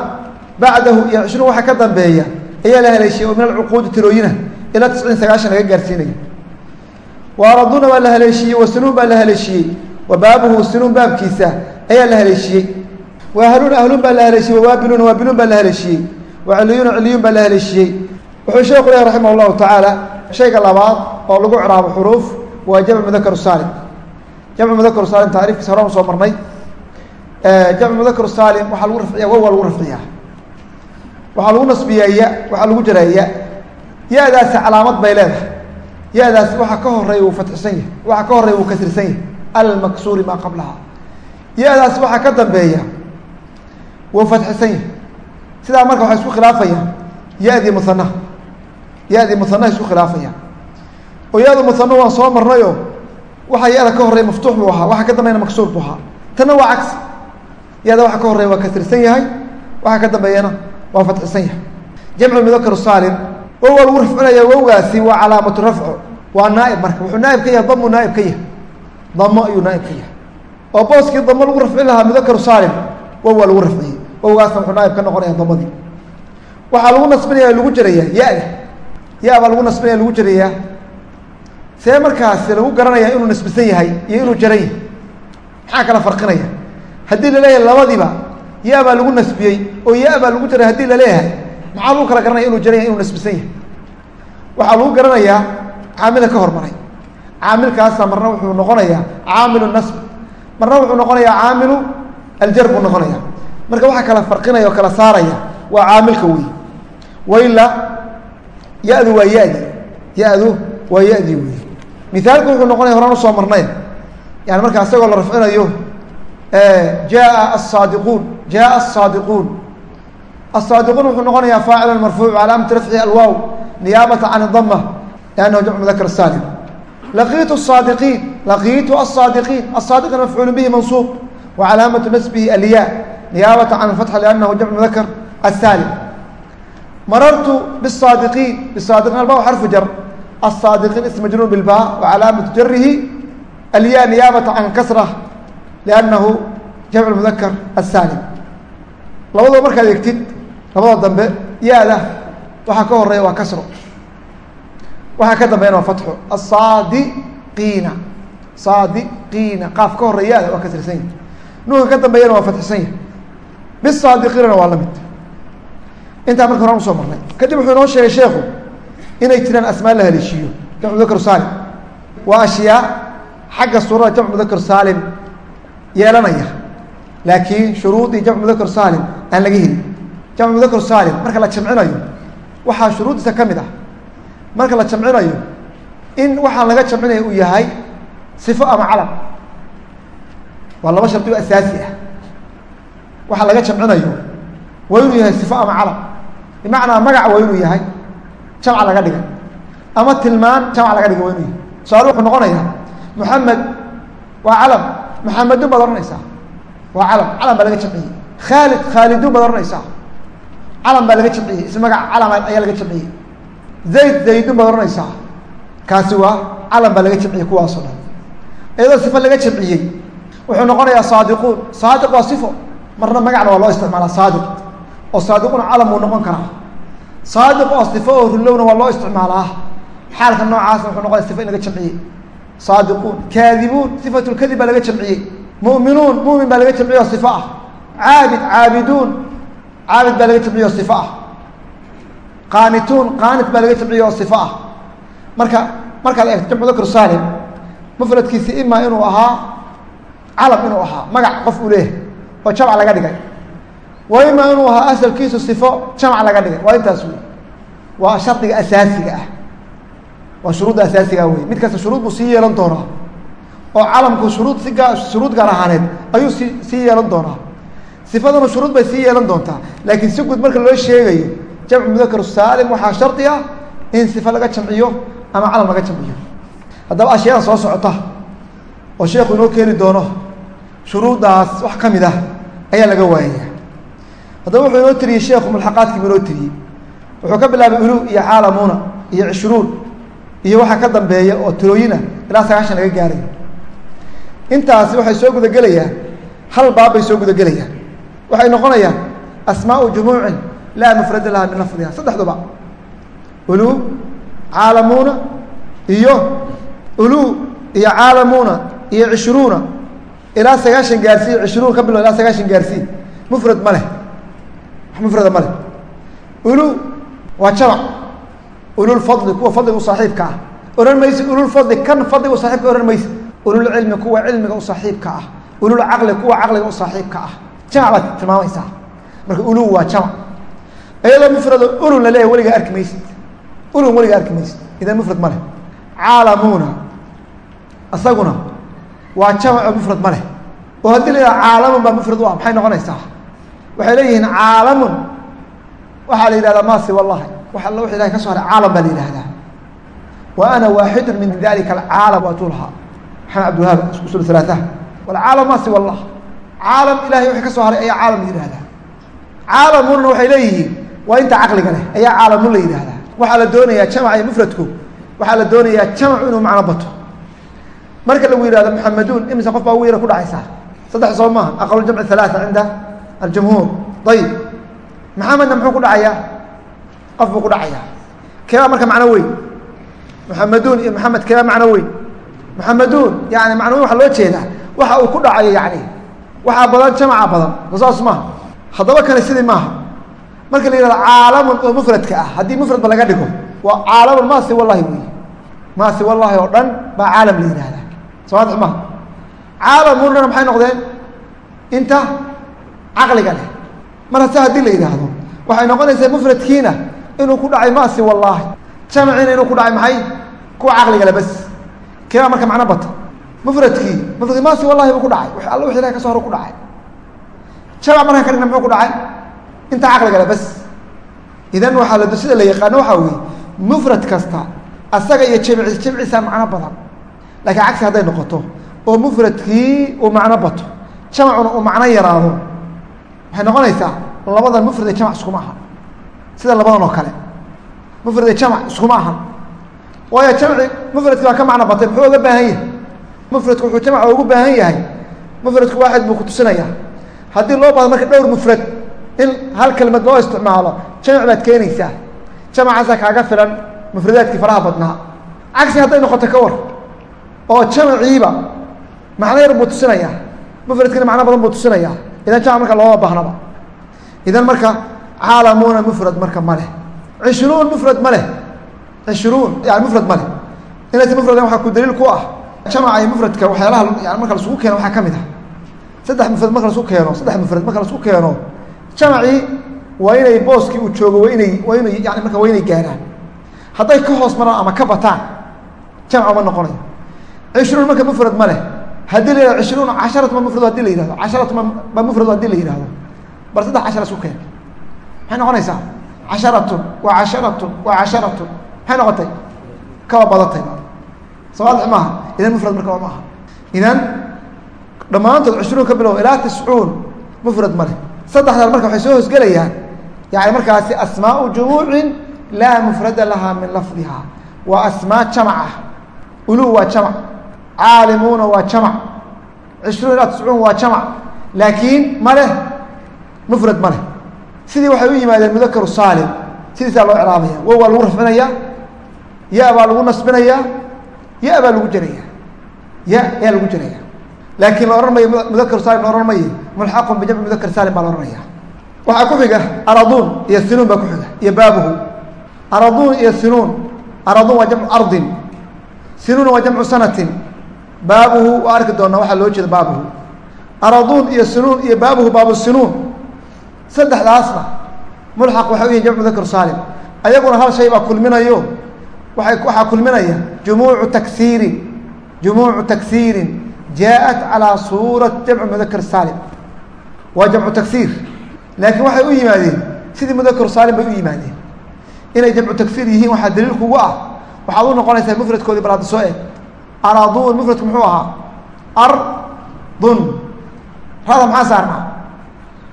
bacdahu iyo cishruun waxaa ka dambeeya ayaa la haleeshiyey oo min alcuquudi tirooyina ilaa tisciin sagaashan laga gaarsiinaya wa araduna baa la haleeshiyey wa sinuun baa la haleeshiyey wa baabuhu sinuun baabkiisa ayaa la haleeshiyey wa ahluun baa la haleeshiyey wawaabiluuna waabiluun baa la haleeshiyey wa ciliyuuna ciliyuun baa la haleeshiyey wuxuu sheekhu lehy raximah llahu tacaala shayga labaad oo lagu ciraabo xuruuf waa jamc mudakar saalim. Jamcu mudakar saalim taariifkiisa horaan u soo marnay. Jamcu mudakar saalim waxaa lagu rafciya wa waa lagu rafciyaa. Waxaa lagu nasbiyaa ya waxaa lagu jaraa ya ya-daasi calaamad bay leedahay. Ya-daasi waxa ka horreeya wuu fatxisan yahay waxa ka horreeya wuu kasrisan yahay. Almaksuuri maa qablaha ya-daasi waxaa ka dambeeya wuu fatxisan yahay. Sidaa marka waxay isku khilaafayaan ya-dii musanaha ya-dii musanaha isku khilaafayaan oo ya-du musano waan soo marnayo waxaa ya-da ka horreya maftuux buu ahaa. Waxa ka dambeyna maksuur buu ahaa. Tanna waa cagsi. Ya-da waxa ka horreya waa kasrisan yahay waxa ka dambeeyana waa fatxisan yahay. Jamcu mudakar saalim wow waa lagu rafcinaya wowgaasi waa calaamatu rafco waa naaib marka. Wuxuu naaib ka yahay damu naaib ka yahay. Damo ayuu naaib ka yahay. Oo booskii damo lagu rafcin lahaa mudakar saalim wow waa lagu rafciyey. Wowgaasna wuxuu naaib ka noqonaya damadii. Waxaa lagu nasbinaya lagu jerayaa ya-da ya baa lagu nasbinaya lagu jerayaa see markaasi lagu garanaya inuu nasbisan yahay iyo inuu jaran yahay maxaa kala farqinaya? Haddii la leeyahay labadiiba ya baa lagu nasbiyey oo ya baa lagu jaray haddii la leeyahay maxaa lagu kala garanaya inuu jaran inuu nasbisan yahay? Waxaa lagu garanayaa caamila ka hormaray. Caamilkaasna marna wuxuu noqonayaa caamilu nasb. Marna wuxuu noqonayaa caamilu aljar buu noqonaya marka waxaa kala farqinaya oo kala saaraya waa caamilka wey waila ya-du waa ya-di. Ya-du waa ya-dii wey mithaalku wuxuu noqonaya horaan u soo marnay yani markaa isagoo la rafcinayo jaa asaadiquun jaa asaadiquun asaadiquun wuxuu noqonayaa faacila marfuuc calaamati rafci alwaaw niyaabata can idama liannahu jamcu mudakar saalim laqiitu saadiqiin laqiitu asaadiqiin asaadiqiin mafcuulu bihi mansuub wa calaamatu nasbihi alya. Niyaabata can alfatxa liannahu jamcu mudakar asaalim marartu bisaadiqiin bisaadiqiin alba xarfu jar asaadiqiin ism majruur bilba wa calaamatu jarihi alya niyaabata can kasra liannahu jamcu mudakar asaalim labadoo markaad egtid labada dambe ya-da waxaa ka horreeya waa kasro waxaa ka dambeeyana waa fatxo asaadiqiina saadiqiina qaaf ka horeya ya-da waa kasrisan yahy nuunka ka dambeeyana waa fatxisan yahy bisaadiqiinana waa la mid intaa marka horaan u soo marnay. Kadib wuxuu inoo sheegay sheekhu inay jiraan asmaa la haleeshiiyo jamcu mudakar saalim. Waa ashyaa xagga suurada jamcu mudakar saalim yeelanaya. Laakiin shuruudii jamcu mudakar saalim aan laga helin. Jamcu mudakar saalim marka la jamcinayo waxaa shuruuddiisa ka mid ah. Marka la jamcinayo in waxaan laga jamcinaya uu yahay sifo ama calam. Waa laba shardi oo asaasi ah. Waxa laga jamcinayo waa inuu yahay sifo ama calam bimacnaa magac waa inuu yahay jamca laga dhigay ama tilmaan jamc laga dhigay waa inuu yahay. Tusaale wuxuu noqonayaa muxamed waa calam muxamedun baad ohanaysaa waa calam calam baa laga jamciyey. Khaalid khaalidun baad ohanaysaa calam baa laga jamciyey. Magac calam ayaa laga jamciyey. Zayd zaydun baad ohanaysaa kaasi waa calam baa laga jamciyey kuwaasoo dhan. Iyadoo sifo laga jamciyey wuxuu noqonayaa saadiquun. Saadiq waa sifo. Marna magacna waa loo isticmaalaa saadiq oo saadiquna calam wuu noqon karaa saadiq oo sifo oo rulowna waa loo isticmaalaa. Xaalka noocaasna wuxuu noqonaya sifo in laga jamciyey. Saadiquun kaadibuun sifatu lkadib baa laga jamciyey. Mu'minuun mu'min baa laga jamciyey oo sifo ah. Caabid caabiduun caabid baa laga jamciyey oo sifo ah. Qaanituun qaanit baa laga jamciyey oo sifo ah. Marka markaad eegto jamcu dakr saalim mufradkiisi ima inuu ahaa calam inuu ahaa magac qof uu leeyahay oo jamc laga dhigay wa ima inuu ahaa asalkiisu sifo jamc laga dhigay? Waa intaas wey waa shardiga asaasiga ah. Waa shuruudda asaasiga wey mid kasta shuruud buu sii yeelan doonaa. Oo calamku shuruud si gaa shuruud gaar ahaaneed ayuu sii sii yeelan doonaa. Sifaduna shuruud bay sii yeelan doontaa. Laakiin si guud marka loo sheegayo jamcu mudakar saalim waxaa shardi ah in sifo laga jamciyo ama calam laga jamciyo. Haddaba ashyaada soo socota oo sheekhu inoo keeni doono shuruuddaas wax ka mid ah ayaa laga waayaya haddaba wuxuu inoo tiriyey sheekhu mulxaqaadkiibu inoo tiriyey. Wuxuu ka bilaabay ulu iyo caalamuuna iyo cishruun iyo waxaa ka dambeeya oo tirooyina ilaa sagaashan laga gaarayo intaasi waxay soo gudagelayaan hal baab bay soo gudagelayaan. Waxay noqonayaan asmaau jumuucin laa mufrada laha min lafdiha saddexduba ulu caalamuuna iyo ulu iyo caalamuuna iyo cishruuna. Ilaa sagaashan gaarsii cishruun ka bilo ilaa sagaashan gaarsii mufrad ma leh mufrada ma leh ulu waa jamac. Ululfadli kuwa fadliga u saaxiibka ah. Ohan mayse ululfadli kan fadliga u saxiibka ohan mayse ululcilmi kuwa cilmiga u saaxiibka ah. Ululcaqli kuwa caqliga u saaxiibka ah. Jamac baad tilmaamaysaa. Marka ulu waa jamac. Iyadoo mufrado ulun la leeyahy weligaa arki maysid. Ulun weligaa arki maysid. Idan mufrad ma leh. Caalamuuna isaguna waa jamaco mufrad ma leh. Oo haddii la yidhaha baa mufrad u ah noqonaysaa waxay leeyihiin caalamun. Waxaa la yidhahdaa masi wallahi wax alla wx ilahay ka so haray caalam baa la yihahdaa wa ana waaxidu min dalika alcaalam waatulha maxamed abdilwahaab usul alaataha walcaalam masi wallah caalam ilahay wixii ka soo haray ayaa caalam la yihahdaa caalamunna waxay leeyihiin waa inta caqliga leh ayaa caalamun la yidhahdaa. Waxaa la doonayaa jamac iyo mufradku. Waxaa la doonayaa jamacu inuu macno bato. Marka lagu yihahdo muxameduun imise qof baa ugu yara ku dhacaysaa saddex soo maaha aqalu jamci halaata cinda aljumhuur. Ayib maxamedna muxuu ku dhacayaa? Qof buu ku dhacayaa. Keebaa marka macno weyn? Muxameduun iyo maxamed keebaa macno weyn? Muxameduun yani macno weyn waxaa loo jeedaa. Waxa uu ku dhacayo yani waxaa badan jamaca badan. Saas maaha haddaba kale sidii maaha marka la yihahdo caalamun oo mufradka ah haddii mufradba laga dhigo waa caalamun maasi wallahi wey maasi wallahi oo dhan baa caalam la yihahdaa sowaadix maha caalamuna maxay noqdeen? Inta caqliga leh. Mar hase haddii la yidhaahdo. Waxay noqonaysaa mufradkiina inuu ku dhacay masi wallaahi. Jamaciina inuu ku dhacay maxay? Kuwa caqliga le bas. Keebaa marka macno bata mufradkii mufradkii masi wallahi buu ku dhacay. Alla wix ilahay ka so ku dhacay. Jamac markaan ka muxuu ku dhacay? Inta caqliga le bas. Idan waxaa la sida la yaqaano waxaa weeye mufrad kasta asaga iyo jamci jamciisaa macno badan. Laakiin cagsi hadday noqoto oo mufradkii uu macno bato jamacuna uu macno yaraado waxay noqonaysaa labadan mufrad iyo jamac iskuma ahan sida labadan oo kale. Mufrad iyo jamac iskuma ahan waayo jamci mufradki waa ka macno batay muxuu oga baahan yahay? Mufradku wuxuu jamaca ugu baahan yahay. Mufradku waaxid buu kutusinaya haddii loo baado marka dhowr mufrad in hal kelimad loo isticmaalo jamac baad keenaysaa. Jamacaasaa kaaga filan mufradaadkii faraha badnaa. Cagsi hadday noqoto ka war oo jamaciiba macno yar buu tusinayaa mufradkiina macno badan buu tusinayaa idan jamac marka looma baahnaba idan marka caalamuuna mufrad marka ma leh. Cishruun mufrad ma leh. Cishruun yani mufrad ma leh. Inaysa mufradan waxaa ku daliil ku ah jamaca iyo mufradka waxyaalaha yani marka lasugu keeno waxaa ka mid ah. Saddex mufrad marka lasku keeno saddex mufrad marka lasku keeno jamacii waa inay booskii uu joogo waa inay waa inay yani marka waa inay gaaraan hadday ka hoos maraan ama ka bataan jamca ma noqonayo cishruun marka mufrad ma haddii la yihahdo cishruun casharat ma mufrad haddii la yihahdo casharat ma ma mufrad haddii la yihahdo bal saddex cashara isku keen. Maxay noqonaysaa? Casharatun wa casharatun wa casharatun. Maxay noqotay? Kaba badatay sawaadix maaha idan mufrad marka ma aha. Dhammaantood cishruun ka bilow ilaa tiscuun mufrad male saddexdan marka waxay soo hosgelayaan yani markaasi asmaau jumuucin laa mufrada laha min lafdiha waa asmaa jamac ah. Ulu waa jamac caalimuuna waa jamac. Cishruun ilaa tiscuun waa jamac. Laakiin ma leh mufrad ma leh. Sidii waxay u yimaadeen mudakaru saalim sidiisaa loo craabaya wo waa lagu rafcinaya ya baa lagu nasbinaya ya baa lagu jeraya ya yaa lagu jeraya laakiin la ohan mayo mudakar salim la ohan mayo mulxaqun bijamci mudakar salim baa la ohanaya waxaa ku xiga araduun iyo sinuun baa ku xiga iyo baabuhu. Araduun iyo sinuun. Araduun waa jamcu ardin. Sinuuna waa jamcu sanatin baabuhu waa arki doonaa waxaa loo jeeda baabuhu. Araduun iyo sinuun iyo baabuhu baabu sinuun saddexdaasna mulxaq waxay u yihiin jamcu mudakar salim ayaguna hal shay baa kulminayo. Waay waxaa kulminaya jumuucu taksiirin jumuucu taksiirin jaaءat calىa suurat jamcu mudakar salim waa jamcu taksiir. Laakiin waxay u yimaadeen sidii mudakar salim bay u yimaadeen. Inay jamcu taksiir yihiin waxaa daliil kugu ah. Waxaad u noqonaysaa mufradkoodii balaada soo eg aradun mufradku muxuu ahaa? Ardun. Rada maxaa saarnaa?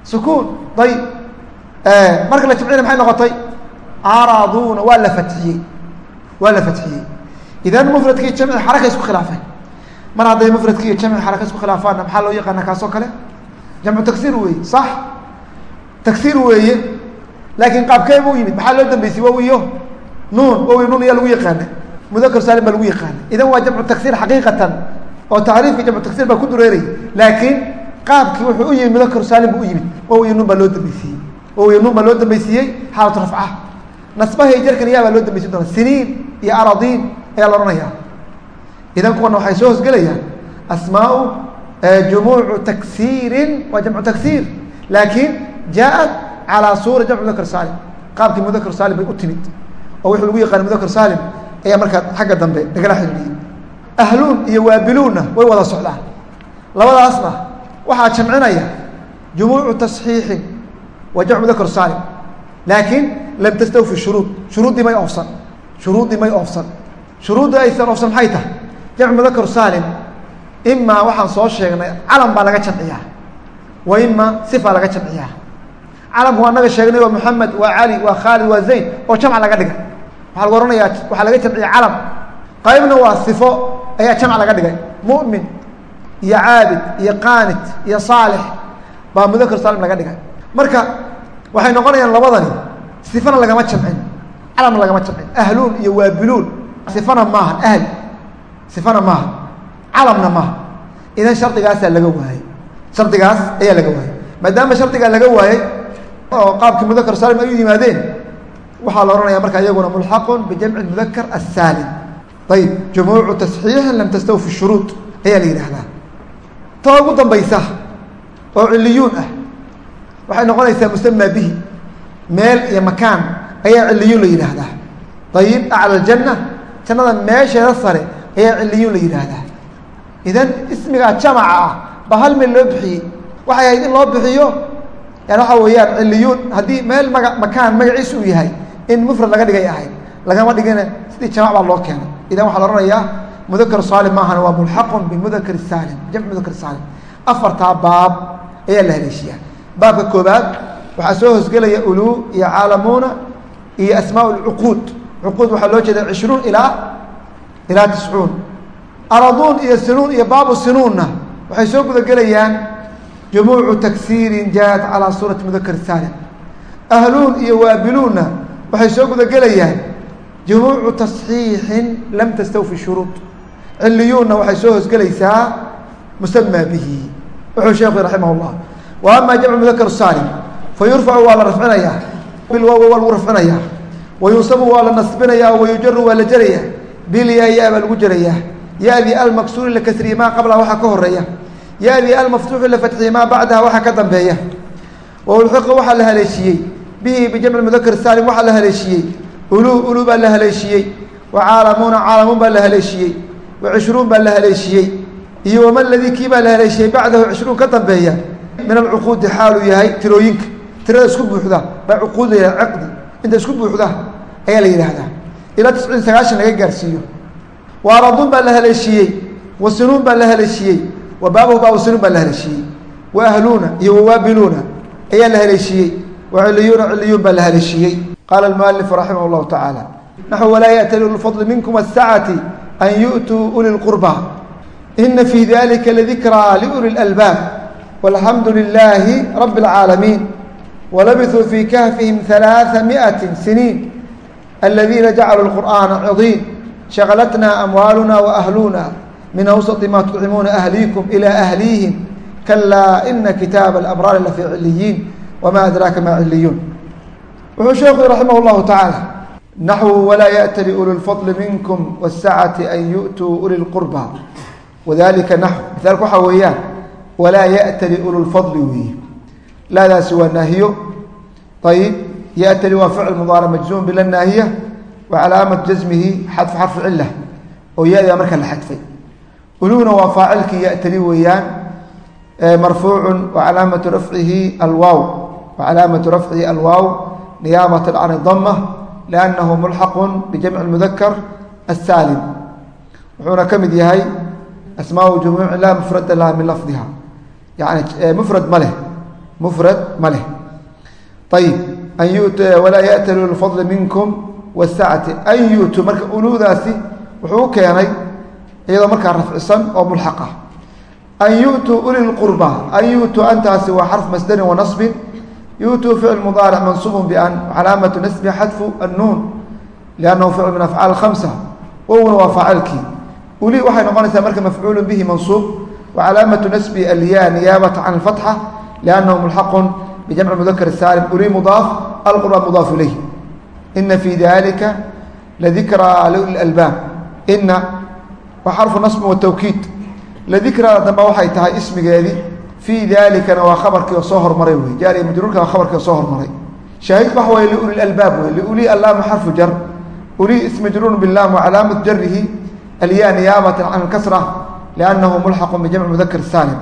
Sukuun ayb marka la jimcina maxay noqotay? Araduna waa la fatxiyey waa la fatxiyey idan mufradkii jamci xaraka isku khilaafeen. Mar hadday mufradki iyo jamci xaraka isku khilaafaanna maxaa loo yaqaana kaasoo kale? Jamcu taksiir weeye sax? Taksiir weeye. Laakiin qaabkee buu yimid? Maxaa loo dambeysay? Wow iyo nuun. Wow iyo nuun ayaa lagu yaqaana mudakar saalim baa lagu yaqaana idan waa jamcu taksiir xaqiiqatan oo tacriifka jamcu taksiir baa ku dureeray. Laakiin qaabkii wuxuu u yimid mudakar saalim buu u yimid. Nuun baa loo iyo nuun baa loo dambeysiiyey xaalatu rafca nasbaha iyo jarkan loo dambeysin doona siniin iyo aradiin ayaa la idan kuwana waxay soo hosgelayaan. Asmaau jumuucu taksiirin waa jamcu taksiir laakiin jaaءat calىa suura jamc mudakar salim. Qaabkii mudakar salim bay u timid. Oo wuxuu lagu yaqaana mudakar salim ayaa markaa xagga dambe lagala xidhiidhiyey. Ahluun iyo waabiluunna way wada socdaan. Labadaasna waxaa jamcinaya jumuucu tasxiixin waa jamc mudakar salim laakiin lam tastawfi shuruud. Shuruuddii may oofsan. Shuruuddii may oofsan. Shuruudda aysan oofsan maxay tahay? Jamc mudakar salim imaa waxaan soo sheegnay calam baa laga jamciyaa. Wa ima sifa laga jamciyaa. Calamka waa naga sheegnay waa moxamed waa cali waa khaalid waa zayd oo jamc laga dhigay waxaa lagu ohanayaa waxaa laga jamciya calam. Qaybna waa sifo ayaa jamc laga dhigay. Mu'min iyo caabid iyo qaanit iyo saalix baa mudakar salim laga dhigay. Marka waxay noqonayaan labadani sifana lagama jamcin calamna lagama jamcin. Ahluun iyo waabiluun sifana maaha ahl sifana maaha calamna maaha idan shardigaasaa laga waayey shardigaas ayaa laga waayey maadaama shardigaa laga waayey oo qaabkii mudakar saalim ay u yimaadeen waxaa la ohanaya marka iyaguna mulxaqun bijamci mudakar asaalim ayib jumuucu tasxiixin lam tastawfi shuruud ayaa la yidhaahdaa ta ugu dambaysa oo ciliyuun ah waxay noqonaysaa musamaa bihi meel iyo makaan ayaa ciliyuun la yidhaahdaa ayib acla janna jannada meesheeda sare ayaa ciliyuun la yidhaahdaa idan ismigaa jamaca ah baa hal meel loo bixiyey waxay ahayd in loo bixiyo yani waxaa weeyaan ciliyuun haddii meel maga makaan magaciisa uu yahay in mufrad laga dhigay ahayd. Lagama dhigina sidii jamac baa loo keenay. Idan waxaa la ohanayaa mudakar saalim maahan waa mulxaqun bimudakar saalim jamc mudakar saalim. Afartaa baab ayaa la haleeshiyaa baabka koobaad waxaa soo hosgelaya uluu iyo caalamuuna iyo asmaa lcuquud cuquud waxaa loo jeeda cishruun ilaa ilaa tiscuun. Araduun iyo sinuun iyo baabu sinuunna waxay soo gudagelayaan jumuucu taksiirin jaaءat calىa suurati mudakar saalim. Ahluun iyo waabiluunna waxay soo gudagelayaan jumuucu tasxiixin lam tastawfi shuruud. Ciliyuunna waxay soo hosgelaysaa musamaa bihi. Wuxuu sheekhu raximah اllah wa ama jamcu mudakar saalim fayurfacu waa la rafcinayaa bilwaaw waa lagu rafcinayaa wayunsabu waa la nasbinayaa wayujaru waa la jerayaa bilyaa ya baa lagu jerayaa yadii almaksuuri la maa qablaha waxaa ka horreeya yadii almaftuuxi la maa bacdaha waxaa ka dambeeya. Waulxiqa waxaa la haleeshiyey bihi bijamci mudakar saalim waxaa la haleeshiyey. Uluu uluu baa la haleeshiyey. Wa caalamuuna caalamuun baa la haleeshiyey. Wa cishruun baa la haleeshiyey. Iyo wama ladii kii baa la haleeshiyey bacdahu cishruun ka dambeeya. Min alcuquudi xaaluu yahay tirooyinka. Tirada isku buuxda baa cuquud la yihah caqdi. Inta isku buuxda ayaa la yidhaahdaa ilaa tisciin sagaashan laga gaarsiiyo. Waaradun baa la haleeshiiyey wa sinuun baa la haleeshiiyey wa baabuhu baabu sinuun baa la haleeshiiyey wa ahluuna iyo wawaabiluuna ayaa la haleeshiiyey waciliyuuna ciliyuun baa la haleeshiiyey qaala almualifu raximah allahu tacaala naxu walaa yaati ulfadli minkum asacati an yu'tuu uli lqurba ina fii dalika ladikraa liuli lalbaab walxamdu lilaahi rabbi alcaalamiin walabisuu fii kahfihim alaaa miati siniin aladiina jacaluu lqur'aana cadiin shakalatna amwaaluna waahluna min awsati maa tudcimuuna ahliikum ilaa ahliihim kalaa ina kitaaba alabraari lafii ciliyiin wma adraaka ma ciliyuun wuxuu sheekhu raximah اllahu tacaala naxwu walaa yaأtali uli lfadli minkum wالsacati an yu'tuu uli اlqurba wadalika naxw misaalka waxaa weeyaan walaa yaأtali ulu lfadli weeye laadaasi waa naahiyo ayib yaأtali waa ficl mudaara majzuum bila naahiya wa calaamat jasmihi xadfu xarfi cila oo ya-daa markaa la xadfay uluna waa faacilkii yaأtali weeyaan marfuucu wacalaamatu rafcihi alwaaw wacalaamatu rafcihi alwaaw niyaabata can dama liannahu mulxaqu bijamci mudakar asaalim wuxuuna ka mid yahay asmaau jumuuci laa mufrada laha min lafdiha yani mufrad ma leh mufrad ma leh ayib an yut walaa yaأtali lfadli minkum wasacati an yu'tuu marka uludaasi wuxuu u keenay iyadoo markaa rafcisan oo mulxaq ah an yu'tuu uli lqurba an yu'tuu antaasi waa xarf masdarin wa nasbin yu'tuu ficl mudaaric mansuubun bian calaamatu nasbi xadfu annuun liannahu ficl min afcaal khamsa wowna waa faacilkii uli waxay noqonaysaa marka mafcuulu bihi mansuub wa calaamatu nasbi alya niyaabata can alfatxa liannahu mulxaqun bijamci mudakar saalim uli mudaaf alqurba mudaaf ilayh ina fii dalika ladikraa liuli albaab ina waa xarfu nasbin watawkiid ladikraa dambe waxay tahay ismigeedii fii dalikana waa khabarkii oo soo hormaray wey jaariya majruurka waa khabarkii oo soo hormaray. Shaahidku waxa weye liuli albaab wey liuli allaamu xarfu jar. Uli ismajruurun bilaam wa jarihi alya niyaabatan can alkasra liannahu mulxaqu bijamci mudakar saalim.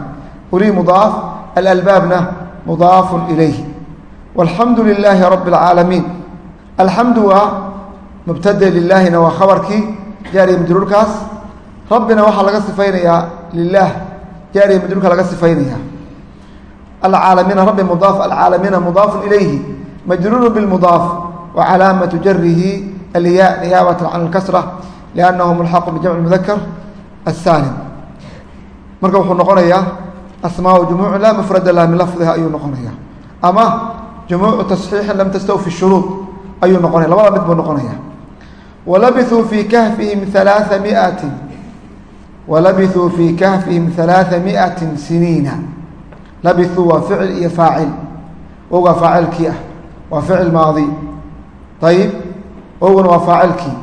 Uli mudaaf. Alalbaabna mudaafun ilayh walxamdu lilaahi rabi اlcaalamiin alxamdu waa mubtade lilaahina waa khabarkii jaariya majruurkaas. Rabbina waxaa laga sifaynayaa lilah jaariya majruurka laga sifaynaya alcaalamiina rabbi mudaaf alcaalamiina mudaafun ilayhi majruuru bimudaaf wa calaamatu jarihi alya niyaabata can alkasra liannahu mulxaqu bijamci mudakar asaalim marka wuxuu noqonayaa asmaau jumuuci laa mufrada laha min lafdiha ayuu noqonaya ama jumuucu tasxiixin lam tastawfi shuruud ayuu noqonaya labada mid buu noqonaya walabisuu fii kahfihim halaaa miati walabisuu fii kahfihim halaaa miati siniina labisuu waa ficil iyo faacil. Wowgaa faacilkii ah waa ficil maadi. Ayib wowgana waa faacilkii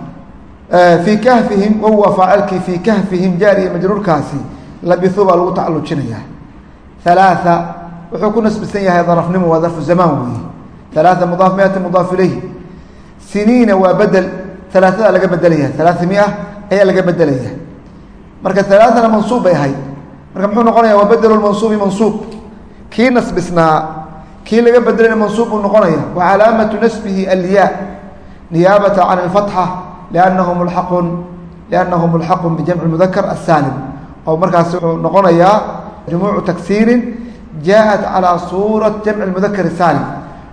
fii kahfihim wow waa faacilkii fii kahfihim jaariya majruurkaasi labisuu baa lagu tacalujinaya. Halaaa wuxuu ku nasbisan yahay darafnimo waa darfu zamaan weeye. Halaaa mudaaf miati mudaaf ilayh siniina waa bedel alaaada laga bedelaya alaaa mia ayaa laga bedelaya marka alaaana mansuub bay ahayd. Marka muxuu noqonaya waa bedelu mansuubi mansuub kii nasbisnaa kii laga bedelayna mansuub buu noqonaya. Wa calaamatu nasbihi alya niyaabata can alfatxa liannahu mulaqun liannahu mulxaqun bijamci mudakar asaalim oo markaas wuxuu noqonayaa jumuucu taksiirin jaaءat calى suurat jamci mudakar saalim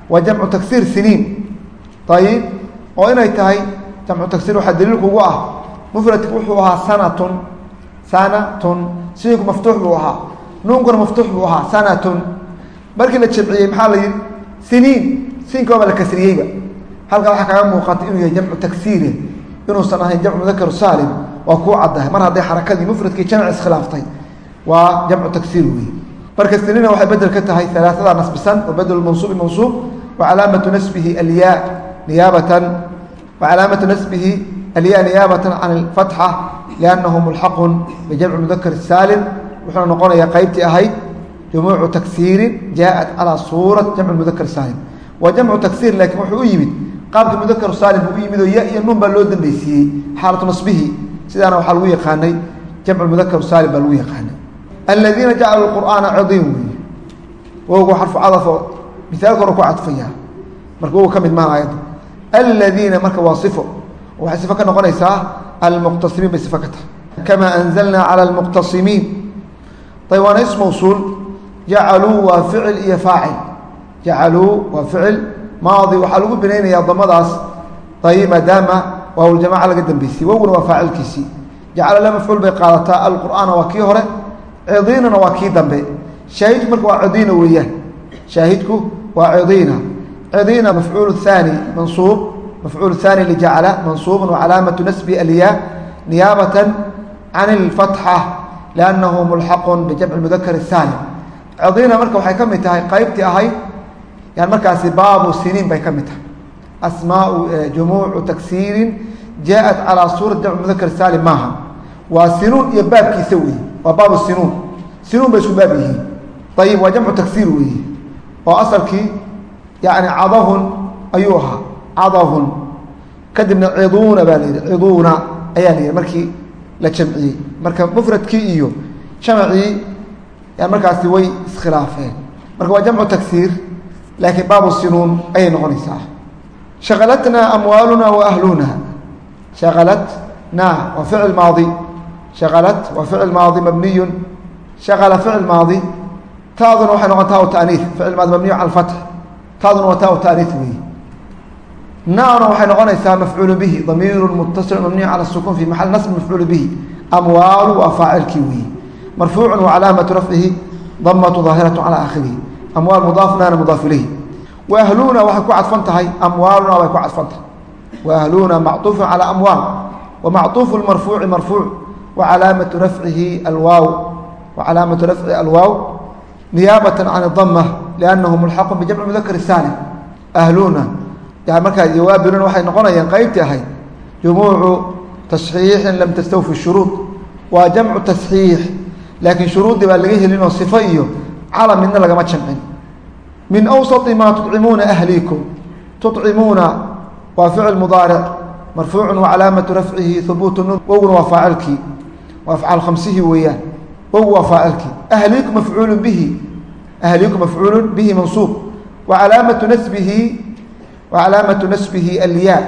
waa jamcu taksiir siniin. Ayib oo inay tahay jamcu taksiir waxaa daliilku ugu ah. Mufradku wuxuu ahaa sanatun sanatun siinku maftuux buu ahaa nuunkuna maftuux buu ahaa sanatun. Markii la jamciyey maxaa la yihi siniin. Siinka waaba la kasriyeyba. Halkaa waxaa kaga muuqata inuu yahay jamcu taksiire inuusan ahayn jamcu mudakar saalim waa kuu caddahay. Mar hadday xarakadii mufradkii jamci iskhilaaftay waa jamcu taksiir weeye. Marka siniina waxay bedel ka tahay alaaada nasbisan wa bedel mansuubi mansuub wa calaamatu nasbihi alya niyaabatan. Wa calaamatu nasbihi alya niyaabatan can alfatxa liannahu mulxaqun bijamci mudakar saalim wuxuuna noqonayaa qeybtii ahayd jumuucu taksiirin jaaءat calaa suurat jamci mudakar saalim. Waa jamcu taksiir laakiin wuxuu u yimid qaabkii mudakar saalim buu u yimid oo ya iyo nuun baa loo dambeysiiyey xaalatu nasbihi sidaana waxaa lagu yaqaanay jamcu mudakar saalim baa lagu yaqaanay. Aladiina jacaluu qur'aana cadiim weeye wowgu xarfu cadafo misaalka hore ku cadfaya. Marka wow ka mid maha aayadda aladiina marka waa sifo. Waxay sifo ka noqonaysaa almuqtasimiin bay sifa ka tahay. Kama anzalna cala almuqtasimiin waana is mawsuul jacaluu waa ficil iyo faacil. Jacaluu waa ficil maadi waxaa lagu binaynayaa damadaas ayb maadaama waawljamaca laga dambeysiyey wowguna waa faacilkiisii. Jacala la mafcuul bay qaadataa alqur'aana waa kii hore cidiinana waa kii dambe. Shaahidku marka waa cidiina weeyaan. Shaahidku waa cidiina. Cidiina mafcuul haani mansuub. Mafcuul haani lijacala mansuubun wacalaamatu nasbi alyaa niyaabatan can ilfatxa liannahu mulxaqun bijamci mudakar saalim cidiina marka waxay ka mid tahay qaybtii ahayd yani markaasi baabu siniin bay ka mid tahay asmaau jumuucu tagsiirin jaaءat calaa suurati jamc mudakar saalim maaha waa sinuun iyo baabkiisa weeye waa baabu sinuun sinuun bay isku baab yihiin ayib waa jamcu tagsiir weeye oo asalkii yani cadahun ayuu ahaa cadahun kadibna ciduuna baa la yidhi ciduuna ayaa la yidhi markii la jamciyey. Marka mufradkii iyo jamcii yani markaasi way iskhilaafeen. Marka waa jamcu tagsiir laakiin baabu sinuun ayay noqonaysaa. Shaqalatnaa amwaaluna wa ahluna shaqalatnaa waa ficil maadi. Shaqalat waa ficil maadi mabniyun. Shaqala ficil maadi taaduna waxay noqon taa taaniif ficil maadi mabniyu cala taaduna waa taa taaniif weeye naarun waxay noqonaysaa mafcuul bihi damiiru muttasil mabniy cala sukuun fi maal nasb mafcuul bihi amwaalu waa faacilkii weyi marfuucu wacalaamatu rafcihi damatu daahiratu calaa aakhirihi amwaal mudaafnaana mudaaf ilayhi waahluuna waxay ku cadfan tahay amwaaluna way ku cadfan tahay waahluuna macuufun calaa amwaal wa macuufu marfuuci marfuuc wacalaamatu rafcihi alwaaw wacalaamatu rafci alwaaw niyaabatan can dama liannahu mulxaqun bijamci mudakar saalim ahluuna markaa jawaabiluna waxay noqonayaan qeybtii ahayd. Jumuucu tasxiixin lam tastawfi shuruud. Waa jamcu tasxiix. Laakiin shuruuddii baa laga helinoo sifo iyo calam midna lagama jamcin. Min awsati maa tucimuuna ahliikum. Tucimuuna waa ficil mudaaric. Marfuucu wacalaamatu rafcihi hubuutu nun wowguna waa faacilkii. Waa afcaal khamsihii weeyaan. Wow waa faacilkii. Ahliiku mafcuulu bihi. Ahliiku mafcuulu bihi mansuub. Wacalaamatu nasbihi wacalaamatu nasbihi alyaa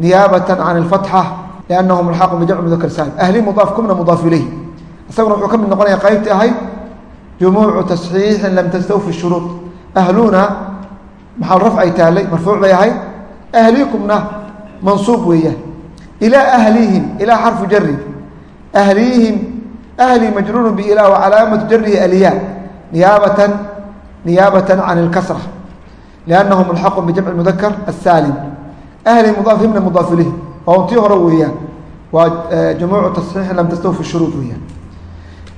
niyaabata can اlfatxa liannahu mulxaqu bijamci mudakar saalim ahli mudaaf kumna mudaaf ilayh isaguna wuxuu ka mid noqonaya qaybtii ahayd jumuucu tasxiixin lam tastawfi shuruud ahluna maxal rafcay taallay marfuuc bay ahayd ahliikumna mansuub weeyaan ilaa ahlihim ilaa xarfu jari ahlihim ahli majruuru biilaa wa calaamatu jarihi alyaa niyaabatan niyaabatan can اlkasra liannahu mulxaqu bijamci mudakar asaalim ahli mudaaf himna mudaaf ilayh waa untii hore weeyaan waa jumuucu tasxiixin lam tastawfi shuruud weeyaan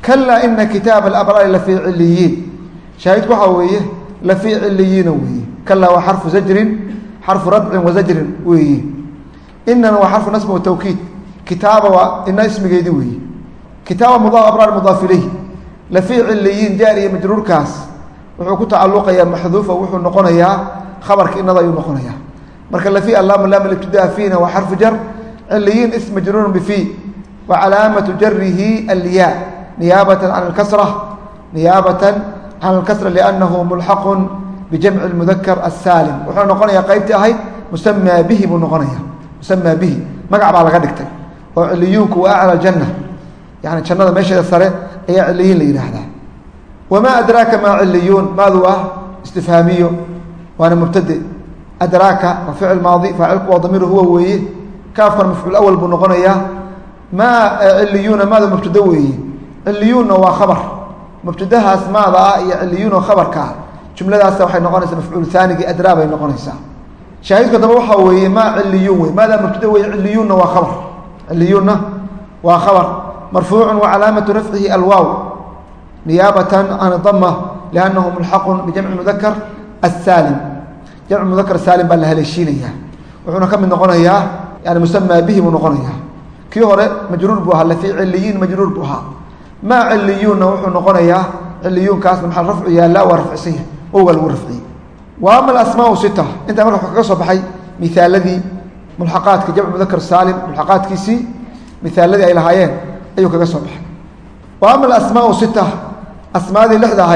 kalaa ina kitaaba alabraari lafii ciliyiin shaahidku waxaa weeye lafii ciliyiina weeye kalaa waa zajrin xarfu radcin wa zajrin weeye inana waa nasbi wa tawkiid kitaaba waa ina ismigeedii weeye kitaaba mudaaf abraar mudaaf ilayh lafii ciliyiin jaar iyo majruurkaas wuxuu ku tacaluqayaa maxduufa wuxuu noqonayaa khabarka inada ayuu noqonayaa. Marka lafii allaama laam ibtidaa fiina waa xarfu jar ciliyiin ism majruurun bifii wa calaamatu jarihi alyaa niyaabata can alkasra niyaabatan can alkasra liannahu mulxaqun bijamci lmudakar asaalim wuxuu noqonayaa qaybtii ahayd musamaa bihi buu noqonaya musamaa bihi. Magac baa laga dhigtay oo ciliyuunku waa acla janna. Yani jannada meesheeda sare ayaa ciliyiin la yidhaahdaa wamaa adraaka maa ciliyuun maadu ah istifhaamiyo waana mubtade adraaka waa ficil maadi faacilku waa damiiru huwa weeye kaafkan mafcuul awal buu noqonayaa maa ciliyuuna maada mubtado weeye ciliyuunna waa khabar mubtadahaas maada ah iyo ciliyuun oo khabarka ah jumladaasa waxay noqonaysaa mafcuul haanigii adraa bay noqonaysaa shaahidku daba waxaa weeye maa ciliyuun wey maadaa mubtada weye ciliyuunna waa khabar ciliyuunna waa khabar marfuucu wa calaamatu rafcihi alwaaw niyaabatan can dama liannahu mulxaqun bijamci mudakar asaalim jamci mudakar saalim baa la haleeshiinayaa wuxuuna ka mid noqonayaa yani musamaa bihi buu noqonayaa. Kii hore majruur buu ahaa lafii ciliyiin majruur buu ahaa. Maa ciliyuunna wuxuu noqonayaa ciliyuunkaasna maxaa rafcu yaallaa waa rafcisan yahay. Owgaa lagu rafciyey. Wa ama alasmaau sita intaa marka kaga soo baxay mihaaladii mulxaqaadka jamcu mudakar saalim mulxaqaadkiisii mihaaladii ay lahaayeen ayuu kaga soo baxay. Wa ama asmaadii lixda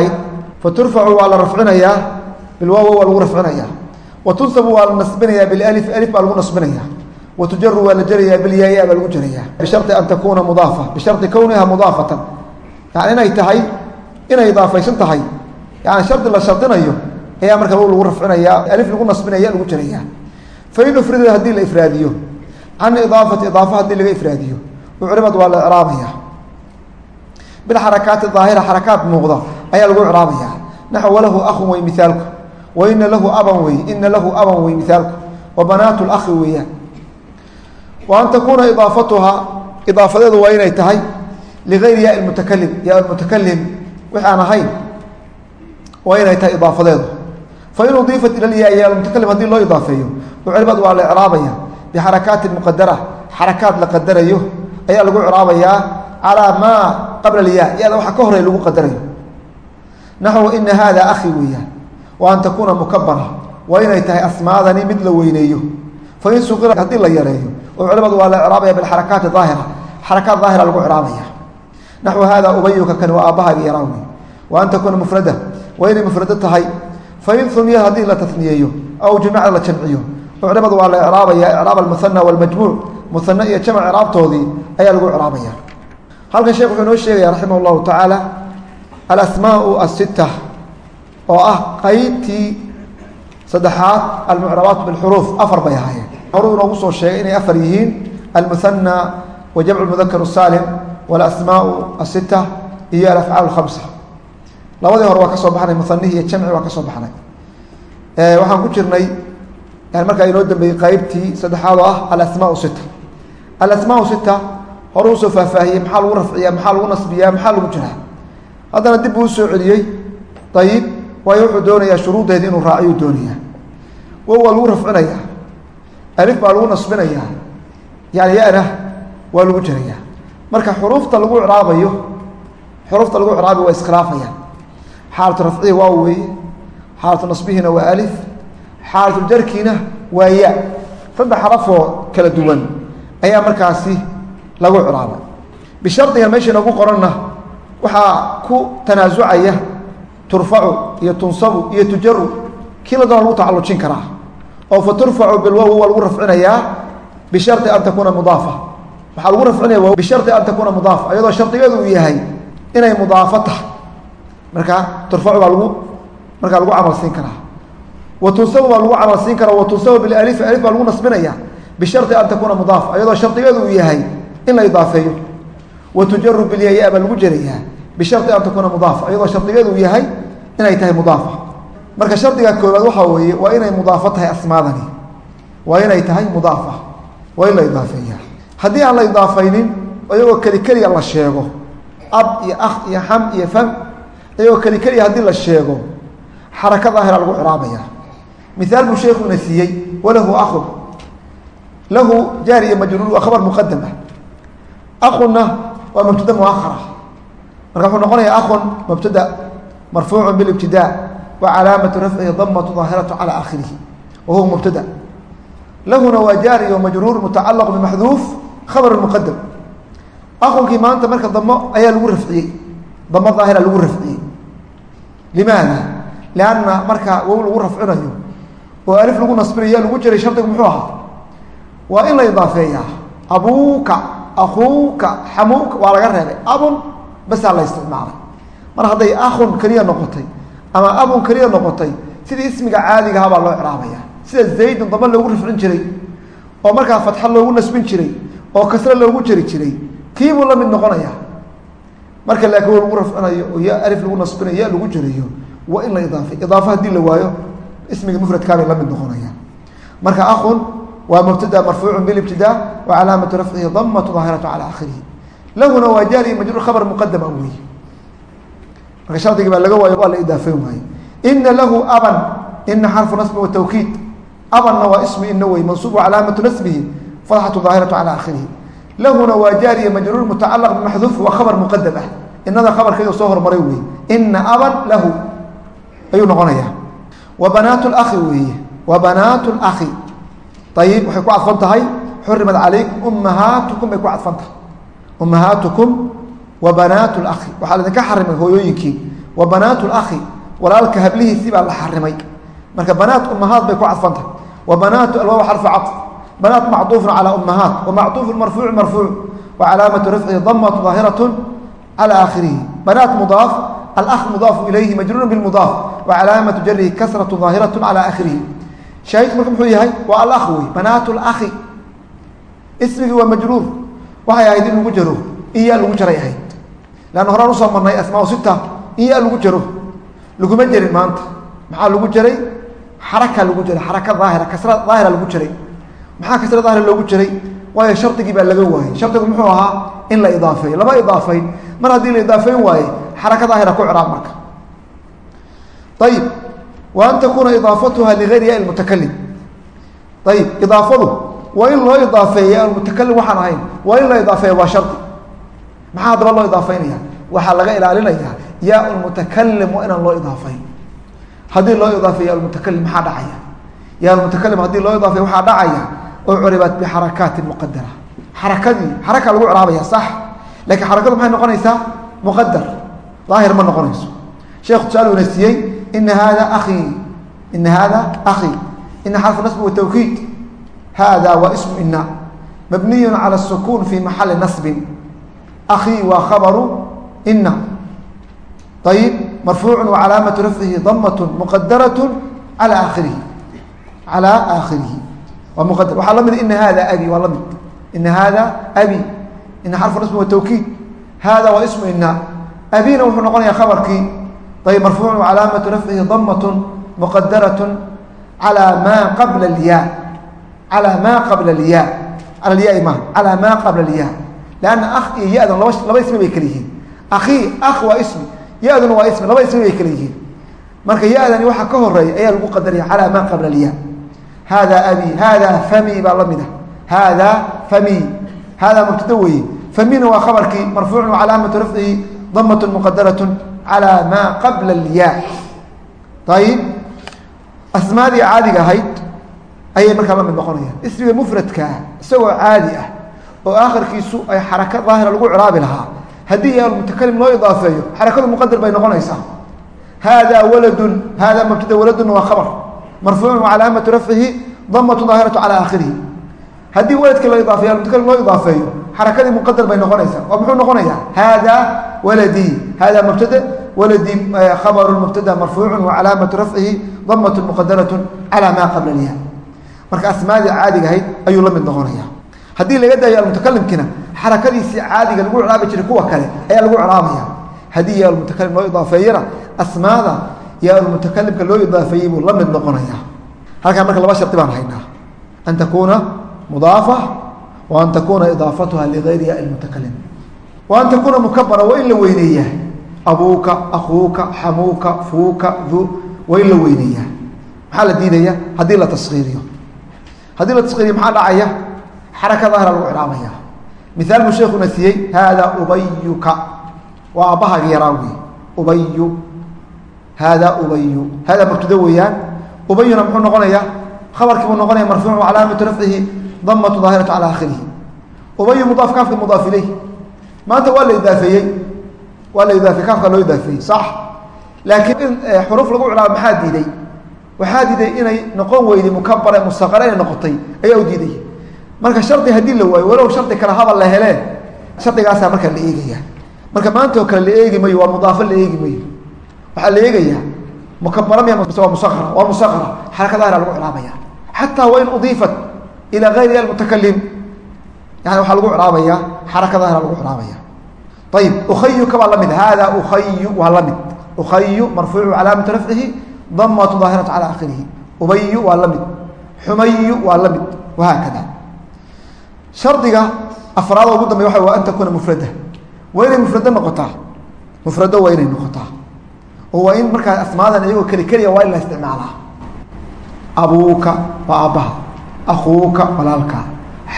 fa turfacu waa la rafcinayaa bilwaawo waa lagu rafcinayaa. Wa waa la nasbinayaa bilif alif baa lagu nasbinayaa. Wa waa la jerayaa bilyaaya baa lagu jerayaa bishari an takuuna mudaafa bishari kowniha mudaafatan. Yani inay tahay inay idaafaysan tahay. Yani shardi la shardinayo ayaa marka lagu rafcinaya alif lagu nasbinaya lagu jerayaa fain ufrida haddii la ifraadiyo can idaafati idaafa haddii laga ifraadiyo. Ucrimad waa la icraabaya bilxarakaati daahira xarakaat muuqda ayaa lagu icraabaya naxw walahu ahun wey miaalku wa ina lahu aban wey ina lahu aban wey miaalku wa banaatu lahi weeyaan wa an takuuna idaafatuha idaafadeedu waa inay tahay ligayri ya mutakalim ya mutakalim wixi aan ahayn waa inay tahay idaafadeedu. Fain udiifat ila ya ya mutakalim haddii loo idaafeeyo ucrimad waa la icraabaya bixarakaati muqadara xarakaat la qadarayo ayaa lagu icraabayaa calaa maa qabla lya yada waxa ka horey lagu qadarayo naxwu ina hada akhi weeyaan wa an takuuna mukabara waa inay tahay asmaadani mid la weyneeyo fain suqira haddii la yareeyo culimadu waa la icraabaya biarakaati aahira xarakaat daahira lagu icraabaya naxwu hada ubayuka kani waa aabahaaga yaraawi wa an takuuna mufrada waa inay mufrado tahay fain umiya haddii la taniyeeyo aw jumicda la jamciyo culimadu waa la icraabaya icraab almuhana walmajmuuc muhane iyo jamc icraabtoodii ayaa lagu icraabaya halkan sheekh wuxuu inoo sheegaya raximah llahu tacaala alasmaau asita oo ah qeybtii saddexaad almucrabaat bilxuruuf afar bay ahaayeen. Horuu inoogu soo sheegay inay afar yihiin almuhana wa jamcu mudakar saalim walasmaau asita iyo alafcaal alkhamsa labadii hore waa ka soo baxnay muhanihii iyo jamci waa ka soo baxnay. Waxaan ku jirnay markaa inoo dambeeyey qeybtii saddexaad oo ah alasmaau sita alasmaau sita hore u soo faahfaahiyey maxaa lagu rafciyaa maxaa lagu nasbiyaa maxaa lagu jiraa haddana dib buu u soo celiyey. Ayib waayo wuxuu doonayaa shuruuddeedii inuu raaciyuu doonayaa. Wo waa lagu rafcinayaa. Alif baa lagu nasbinayaa. Yani yana waa lagu jirayaa marka xuruufta lagu icraabayo xuruufta lagu icraabayo waa iskhilaafayaan xaalatu rafcihi waa weeye. Xaalatu nasbihiina waa alif. Xaalatu jarkiina waa ya. Saddex xarafoo kala duwan ayaa markaasi lagu ciraabay bishardigan meesha inoogu qoranna waxaa ku tanaasucaya turfacu iyo tunsabu iyo tujaru kii la doona lagu tacalujin karaa. Oo fa turfacu waa lagu rafcinayaa bishardi an takuuna mudaafa. Waxaa lagu rafcinaya bishardi an takuuna mudaafa iyadoo shardigeedu uu yahay inay mudaafo tahay. Marka turfacu baa lagu markaa lagu camal siin karaa. Wa tunsabu baa lagu camal siin karaa wa tunsabu bilalifi alif baa lagu nasbinaya. Bishardi an takuuna mudaafa iyadoo shardigeedu uu yahay in la idaafeeyo wa tujaru baa lagu jerayaa bishardi an takuuna mudaafa iyadoo shardigeedu yahay inay tahay mudaafa. Marka shardiga koobaad waxaa weeye waa inay mudaafo tahay asmaadani. Waa inay tahay mudaafa. Waa in la idaafeeya haddii aan la idaafaynin iyagoo keli keliya la sheego. Ab iyo akh iyo xam iyo fam iyagoo keli keliya haddii la sheego xaraka daahira lagu ciraabaya miaal buu sheekuna siiyey walahu akhun. Lahu jaari iyo majruur waa khabar muqadam ah akhuna waa mubtada muahara marka wuxuu noqonaya akhun mubtada marfuucu bilibtida wa calaamatu rafcihi damatu daahiratu cala aakhirihi wa huwa mubtada lahuna waa jaari iyo majruur mutacalaq bimaxduuf khabar muqadam akunkii maanta marka damo ayaa lagu rafciyey damo daahira lagu rafciyey limaada lianna marka wow lagu rafcinayo oo alif lagu nasbinayo lagu jiray shardigu muxuu ahaa waa in la idaafeeyaa abuuka akuuka xamuuka waa laga reebay. Abun basaa la isticmaalay. Mar hadday akhun keliya noqotay ama abun keliya noqotay sidii ismiga caadiga ahaa baa loo icraabaya. Sida zaydun dama loogu rafcin jiray oo markaa fatxa loogu nasbin jiray oo kasre loogu jeri jiray kiibuu la mid noqonaya? Marka laakiin lagu rafcinayo oo ya alif lagu nasbinayo ya lagu jerayo waa in la idaafay idaafo haddii la waayo ismiga mufradkaabay la mid noqonayaan. Marka akhun waa mubtada marfuucu bilibtida wa calaamatu rafcihi damatu daahiratu cala akhirihi lahuna waa jaari majruur khabar muqadama wey marka shardigii baa laga waayo waa la idaafeyn waaye. Ina lahu aban ina xarfu nasbi wa tawkiid. Abanna waa ismi ina wey mansuub calaamatu nasbihi fatxatu daahiratu cala akhirihi lahuna waa jaariya majruur mutacalaq bimaxduuf waa khabar muqadam ah. Inada khabarkeedu soo hormaray wey ina aban lahu ayuu noqonaya wa banaatu lakhi weeye wa banaatu lakhi ayib waxay ku cadfan tahay xurimat calaykum ummahaatukum bay ku cadfan tahay ummahaatukum wa banaatu lakhi waxaa laidinka xarimay hooyooyinkii wa banaatu lakhi walaalka hablihiisii baa la xarimay marka banaat ummahaat bay ku cadfan tahay wa banaatu alwaaw xarfu caطf banaat macطuufu calى umahaat wamacطuufu marfuucu marfuuc wacalaamatu rafcihi damatu daahiraة calى aakhirihi banaat mudaaf alأh mudaafu ilayhi majruuru bاmudaaf wacalaamatu jarihi kasraة daahiraة calى aakhirihi shaahidku marka muxuu yahay waa alakh wey banaat اlakhi ismigii waa majruur. Waxay ahayd in lagu jaro in yaa lagu jaray ahayd. Leanna horaan u soo marnay asmaa sita in yaa lagu jaro. Laguma jerin maanta. Maxaa lagu jaray? Xaraka lagu jaray xaraka daahira kasra daahira lagu jaray. Maxaa kasra daahira loogu jaray? Waayo shardigii baa laga waayey. Shardigu muxuu ahaa in la idaafeeyo lama idaafayn. Mar haddii la idaafeyn waaye xaraka daahira ku ciraab marka. Ayib wa an takuuna idaafatuha ligayri ya mutakalim ayib idaafadu waa in loo idaafeeya almutakalim waxaan ahayn waa in loo idaafeeya waa shardi maxaa haddaba loo idaafeynaya waxaa laga ilaalinaya ya mutakalim waa inaan loo idaafayn. Haddii loo idaafeeya almutakalim maxaa dhacaya? Ya almutakalim haddii loo idaafeeya waxaa dhacaya oo curibat bixarakaati muqadara xarakadii xaraka lagu ciraabaya sax. Lakiin xarakadu maxay noqonaysaa? Muqadar daahir ma noqonayso. Sheekhu ina hada akii ina hada akii ina xarfu nasbi watawkiid hada waa ismu ina mabniyu cala الsukun fi maxali nasbin akii waa khabaru ina ayib marfuucu wacalaamatu rafcihi damat muqadaraة calى aakhirihi calى aakhirihi waa muqadar waxaa la mid ina hada abi waa la mid ina hada abi ina xarfu nasbi watawkiid hada waa ismu ina abina wuxuu noqonaya khabarkii ayb marfuucu calaamatu rafcihi damatun muqadaratun calaa maa qabla alyaa calaa maa qabla alyaa cala alyaai maaha calaa maa qabla alyaa lanna akh iyo ya-dan laba laba ismi bay kala yihiin akhii akh waa ismi ya-duna waa ismi laba ismi bay kala yihiin marka ya-dani waxaa ka horreeya ayaa lagu qadaraya calaa maa qabla alyaa haadaa abi haadaa fami baa la mid ah haadaa fami haadaa mubtada weeye famina waa khabarkii marfuucun calaamatu rafcihi damatun muqadaratun calى maa qabla alyaa ayib asmaadii caadiga ahayd ayay markaa la mid noqonayaan ismiga mufradkaa isagoo caadi ah oo aakharkiisu ay xaraka daahira lagu ciraabi lahaa haddii almutakalim loo idaafeeyo xarakadu muqadar bay noqonaysaa hada waladun hada mabtada waladun waa khabar marfuucun calaamatu rafcihi damatu daahiratu calى aakhirihi haddii waladkii la idaafeeyo almutakalim loo idaafeeyo xarakadii muqadar bay noqonaysaa oo muxuu noqonayaa hada waladii hada mubtada waladii khabaru mubtada marfuucu wacalaamatu rafcihi damat muqadaraة calى ma qabla lya marka asmaadii caadiga ahayd ayuu la mid noqonaya haddii laga daayo almutakalimkiina xarakadiisii caadiga lagu ciraabi jiray kuwa kale ayaa lagu ciraabaya haddii ya almutakalim loo idaafeeyana asmaada ya almutakalimka loo idaafeeyey buu la mid noqonaya halkaa marka laba shardi baan haynaa. An takuuna mudaafa wa an takuuna idaafatuha ligayri ya mutakalim wa an takuuna mukabara waa in la weyneeyaa abuuka akuuka xamuuka fuuka waa in la weyneeyaa maxaa la diidaya haddii la taskiiriyo haddii la taskiiriyo maxaa dhacaya? Xaraka lagu ciraabaya miaal buu sheekuna siiyey hada ubayuka. Waa aabahagi yaraa wey ubayu hada ubayu hada mubtado weeyaan. Ubayuna muxuu noqonayaa? Khabarkii buu noqonaya marfuucu calaamatu rafcihi damatu daahiratu calى aakhirihi. Ubayu mudaaf kaafka mudaaf maanta waa la idaafeeyey. Waa la idaafey kaafka loo idaafeeyey sax. Laakiin in xuruuf lagu ciraabo maxaa diiday? Waxaa diiday inay noqon weyday mukabare mustaqare inay noqotay ayaa u diiday. Marka shardi haddii la waayo walow shardi kale habal la helee shardigaasaa marka la eegaya marka maanta oo kale la eegi mayo waa mudaafo la eegi mayo. Waxaa la eegayaa mukabara miya waa musaqara waa musaqara xaraka lagu ciraabaya xataa wain udiifat ilaa gayri almutakalim yani waxaa lagu ciraabaya xaraka daahira lagu ciraabaya ayib ukhayuka baa la mid hada ukhayu waa la mid ukhayu marfuucu calaamatu rafcihi damatu daahiratu calى akhirihi ubayu waa la mid. Xumayu waa la mid. Wahaakada. Shardiga afraad ugu dambey waa waa an takuuna mufrada waa inay mufrado noqotaa? Mufrado waa inay noqotaa. Oo waa in markaa asmaadan iyagoo keli keliya waa in la isticmaalaa. Abuuka waa aabbaha. Akuuka walaalka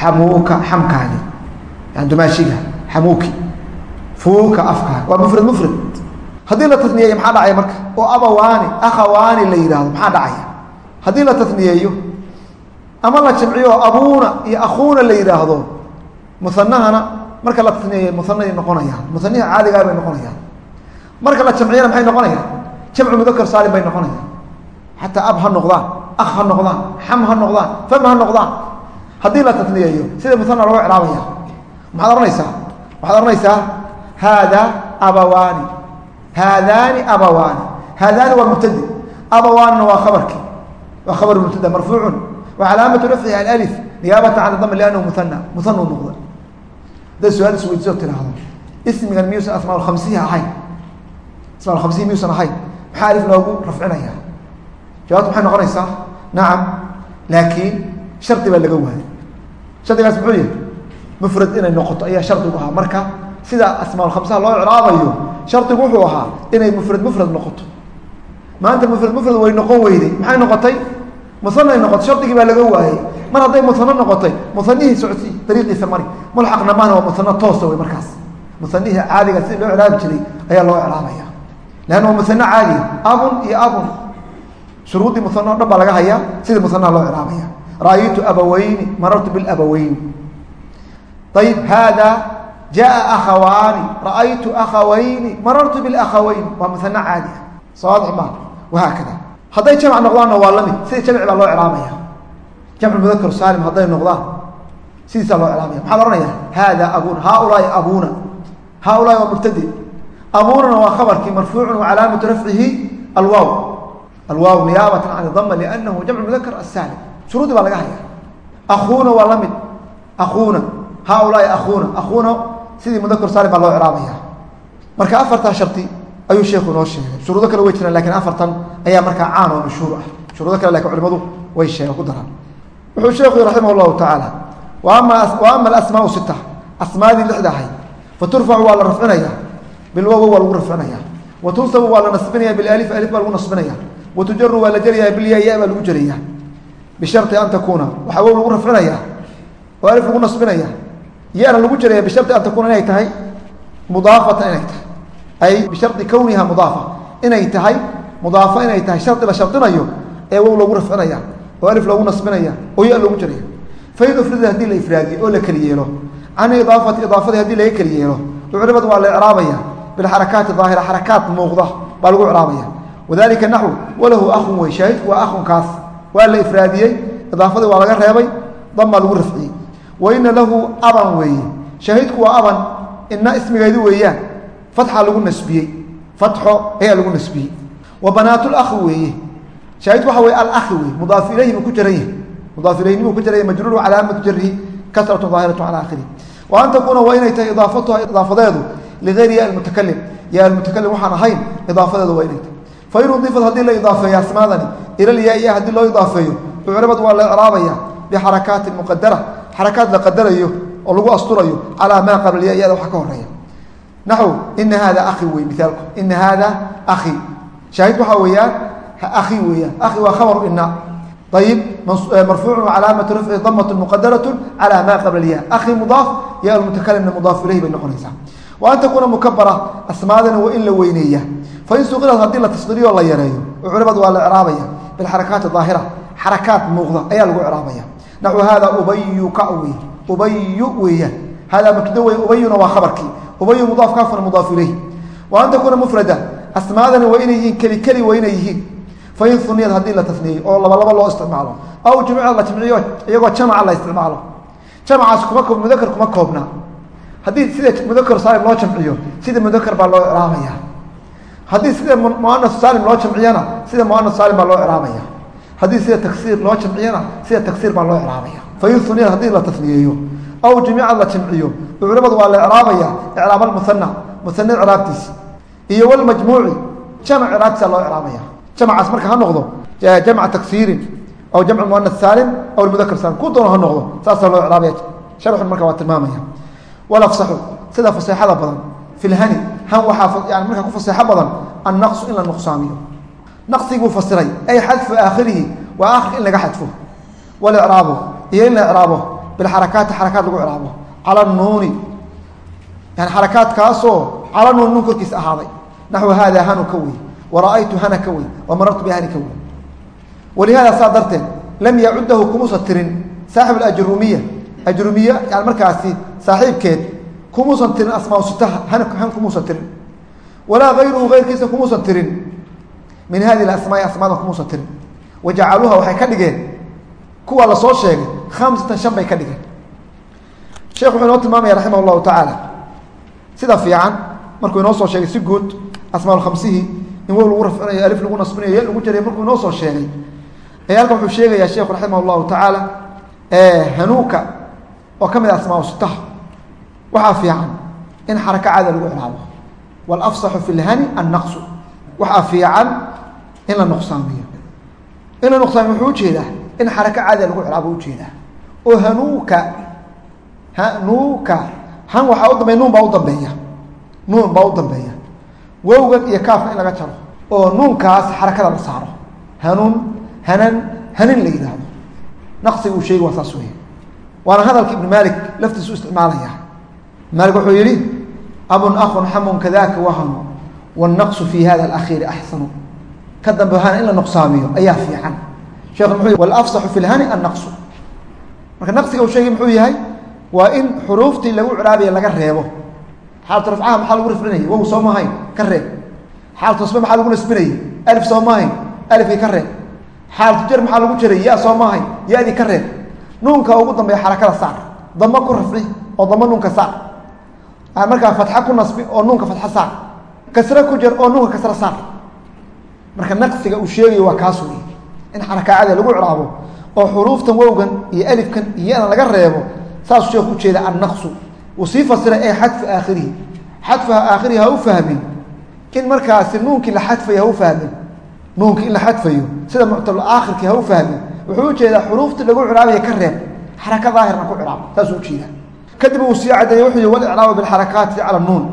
xamuuka xamkaagi yani dumaashiga xamuuki fuuka afkaaga waa mufrad mufrad. Haddii la taniyeeyo maxaa dhacaya marka? Oo abawaani akhawaani la yidhaahdo maxaa dhacaya? Haddii la taniyeeyo ama la jamciyo abuuna iyo akuuna la yidhaahdo musanahana marka la taniyeeyo musanay noqonayaan. Musanihi caadigaa bay noqonayaan. Marka la jamciyana maxay noqonayaan? Jamcu mudakar saalim bay noqonayaan. Xataa ab ha noqdaan ak ha noqdaan xam ha noqdaan fam ha noqdaan haddii la tatniyeeyo sida muhana looga icraabaya maxaad ohanaysaa waxaad ohanaysaa haada abawaani haadaani abawaani haadaani waa mubtadi abawaanina waa khabarkii waa khabar mubtada marfuucun wa calaamatu rafcihi alif niyaabata can dam liannahu muhana u noqda hadday su'aal isweydiiso tiraahdo ismigan miyuusan asmaa ahayn asmaa miyuusan ahayn maxaa alif loogu rafcinaya jawabtu maxay noqonaysaa? Nacam laakiin shardi baa laga waayay. Shardigaas muxuu yahay mufrad inay noqoto ayaa shardigu ahaa. Marka sida asmaa khamsaha loo icraabayo shardigu wuxuu ahaa inay mufrad mufrad noqoto. Maanta mufrad mufrad way noqon weyday. Maxay noqotay? Musanay noqotay. Shardigii baa laga waayey mar hadday musano noqotay musanihii socsi dariiqiisa mari. Mulxaqna maana waa musano toosa wey markaas. Musanihii caadiga si loo icraabi jiray ayaa loo icraabaya. Leanna waa musano caadiya abun iyo abun shuruuddii musano dhan baa laga hayaa sidii musanaha loo icraabaya ra'aytu abaweyni marartu bilabaweyni ayib haada jaa akhawaani ra'aytu akhawayni marartu bilakhaweyni waa musano caadi ah sawaadix maa wahaakada hadday jamc noqdaanna waa la mid sida jamci baa loo icraabaya jamcu mudakar saalim hadday noqdaan sidiisaa loo icraabaya maxaad ohanaya haada abuna haaulaai abuna haaulaai waa mubtadi abunana waa khabarkii marfuucun wa calaamatu rafcihi alwaaw alwaaw niyaabatan can dama lianahu jamcu mudakar asaalim shuruudii baa laga haya akuuna waa la mid akuuna haaulaai akuuna akuuna sidii mudakar saalim baa loo icraabaya marka afartaa shardi ayuu sheeku inoo sheegay. Shuruudo kale way jiraan laakiin afartan ayaa markaa caan oo mashhuur ah. Shuruudo kale laakiin culimadu way sheegen ku daraan. Wuxuu sheekhu raximah llahu tacaala wa ama alasmaau sita asmaadii lixda ahayd faturfacu waa la rafcinaya bilwawo waa lagu rafcinaya wa tunsabu waa la nasbinaya bilaalif alif baa lagu nasbinaya wa tujaru waa la jaraya bilya ya baa lagu jaraya bishari an takuuna waxaa wow lagu rafcinaya oo alif lagu nasbinaya. Yana lagu jaraya bishari an takuuna inay tahay mudaafatan inay tahay. Ay bishari kowniha mudaafa. Inay tahay mudaafa inay tahay. Shari la shardinayo ee wow lagu rafcinaya oo alif loogu nasbinaya oo ya loogu jaraya fain ufrida haddii la ifraadiyo oo la keli yeelo. Can idaafati idaafadii haddii laga keli yeelo. Ucribad waa la icraabaya bilxarakaati daahira. Xarakaat muuqda baa lagu icraabaya. Wadalika naxwu walahu ahun wey shaahidku waa ahunkaas waa la ifraadiyey idaafadii waa laga reebay dan baa lagu rafciyey wa ina lahu aban weeye. Shaahidku waa aban ina ismigeedu weeyaan. Fatxa lagu nasbiyey. Fatxo ayaa lagu nasbiyey. Wa banaatulakhi weeye. Shaahidku waxa weye alakhi wey mudaaf ilayhi buu ku jaran yahay. Mudaaf ilayhnimuu ku jaran yahay. Majruuru calaamatu jarihi kasratu daahiratu cala akhirih wa an takuuna waa inay tahay idaafatuha idaafadeedu ligayri ya almutakalim ya almutakalim waxaan ahayn idaafadeedu waa inay tahay fain udiifat haddii la idaafeeyo asmaadani ilalyaa haddii loo idaafeeyo ucrabad waa la icraabaya bixarakaatin muqadara xarakaat la qadarayo oo lagu asturayo calaa maa qabla ya yada waxa ka horreeya naxw ina hada akhi wey miaalku ina hada akhi shaahid waxaa weeyaan akhi weeyaan akhi waa khabaru ina ayib marfuucu calaamatu rafci damat muqadarat calى ma qabla ya akhi mudaaf ya mutakalimna mudaaf ilayhi bay noqonaysaa an takuuna mukabara asmaadana waa in la weyneeya. Fain suqirad haddii la tasqiriyo la yareeyo. Ucribad waa la icraabaya. Bilxarakaati daahira xarakaat muuqda ayaa lagu icraabaya. Naxwu hada ubayuka wey ubayu weeyaan. Hada mubtada wey ubayuna waa khabarkii. Ubayu mudaaf kaafuna mudaaf ilayhi. Wa an takuuna mufrada. Asmaadana waa inay yihiin keli keli waa inay yihiin. Fain uniyad haddii la taniyeyo oo laba laba loo isticmaalo. Aw jumca la jimciyo iyagoo jamca la isticmaalo. Jamcaas kuma koob mudakar kuma koobna haddii sida mudakar saalim loo jamciyo sida mudakar baa loo icraabaya haddii sida muanas saalim loo jamciyana sida muanas saalim baa loo icraabaya haddii sida tagsiir loo jamciyana sida tagsiir baa loo icraabaya fain uniyad haddii la taniyeeyo aw jumca la jamciyo. Ucrabad waa la icraabaya icraab almuana muana icraabtiisi iyo walmajmuuci jamc icraabtiisa loo icraabaya jamcaas marka ha noqdo jamca tagsiirin aw jamc muana saalim aw mudakar saalim ku doono ha noqdo saasaa loo icraabaya sharxun marka waa tilmaamaya walafsaxu sida faseexada badan. Fi lhani han waxaa markaa ku faseexo badan annaqsu in la nuqsaamiyo. Naqsiguu fasiray. Ay xadfu aakhirihi. Waa aakhir in laga xadfo. Walicraabu iyo in la icraabo bilxarakaati xarakaat lagu icraabo cala nuuni. Yani xarakaatkaasoo cala nuun nuun korkiisa ahaaday. Naxwu hada hanu ka wey wara'aytu hana ka wey wamarartu bihani ka wey walihaada saa darteed lam yacudahu kumuusan tirin saaxiibkeed kumuusan tirin asmaa sitaha han kumuusan tirin. Walaa ayruhu ayrkiisa kumuusan tirin. Min hadi asmaai asmaada kumuusan tirin. Wajacaluuha waxay ka dhigeen. Kuwa la soo sheegay khamsatan shan bay ka dhigeen. Sheekh wuxuu inoo tilmaamaya raximah llahu tacaala sida fiican markuu inoo soo sheegay si guud asmaa khamsihii in wow lagu rafcinayo alif lagu nasbinayo ya lagu jarayo markuu inoo soo sheegay ayaa halkan wuxuu sheegayaa sheekhu raximah llahu tacaala hanuuka oo ka mid ah asmaa sitaha waxaa fiican in xaraka caada lagu cilaabo wlafsaxu fi lhani annaqsu waxaa fiican in la nuqsaamiyo. In la nuqsaamiyo wuxuu u jeedaa in xaraka caadiga lagu cilaabo u jeedaa oo hanuuka hanuuka han waxaa u dambeya nuun baa u dambeeya. Nuun baa u dambeeya. Wowgan iyo kaafka in laga jaro oo nuunkaas xarakada la saaro. Hanuun hanan hanin la yidhaahdo. Naqsiga uu sheegi waa saas weeye. Waana hadalka ibnu maalik laftiisu isticmaalaya maalik wuxuu yihi abun akun xamun kadaka wahanu wاnaqsu fi hada alakhiiri axsanu ka dambe hana in la nuqsaamiyo ayaa fiican. Sheekhu muxuu yhi walafsaxu fi lhani annaqsu marka naqsiga uu sheegay muxuu yahay waa in xuruuftii lagu ciraabaya laga reebo. Xaalatu rafcaha maxaa lagu rafrinayay wow soo maahayn ka reeb. Xaalatu nasbe maxaa lagu nasbinayay? Alif soo maahayn alifkii ka reeb. Xaalatu jar maxaa lagu jaray ya soo maahayn ya-dii ka reeb. Nuunka ugu dambeeya xarakada saar damo ku rafci oo damo nuunka saar markaa fatxa ku nasbi oo nuunka fatxa saar. Kasre ku jar oo nuunka kasre saar. Marka naqsiga uu sheegayo waa kaas wey in xarakaacada lagu ciraabo oo xuruuftan wowgan iyo alifkan iyo laga reebo saasuu sheekhu ujeeda annaqsu. Uu sii fasiray ee xadfu aakhirihi xadfaha aakhirihi ha u fahmin. In markaasi nuunkii la xadfayo ha u fahmin. Nuunkii in la xadfayo sida muctal aakhirkii ha u fahmin. Wuxuu u jeedaa xuruuftii lagu ciraabaya ka reeb. Xaraka daahirna ku ciraabo saasuu u jeedaa kadib uu sii cadeeye wuxuu yihi walicraabu bilxarakaati cala nuun.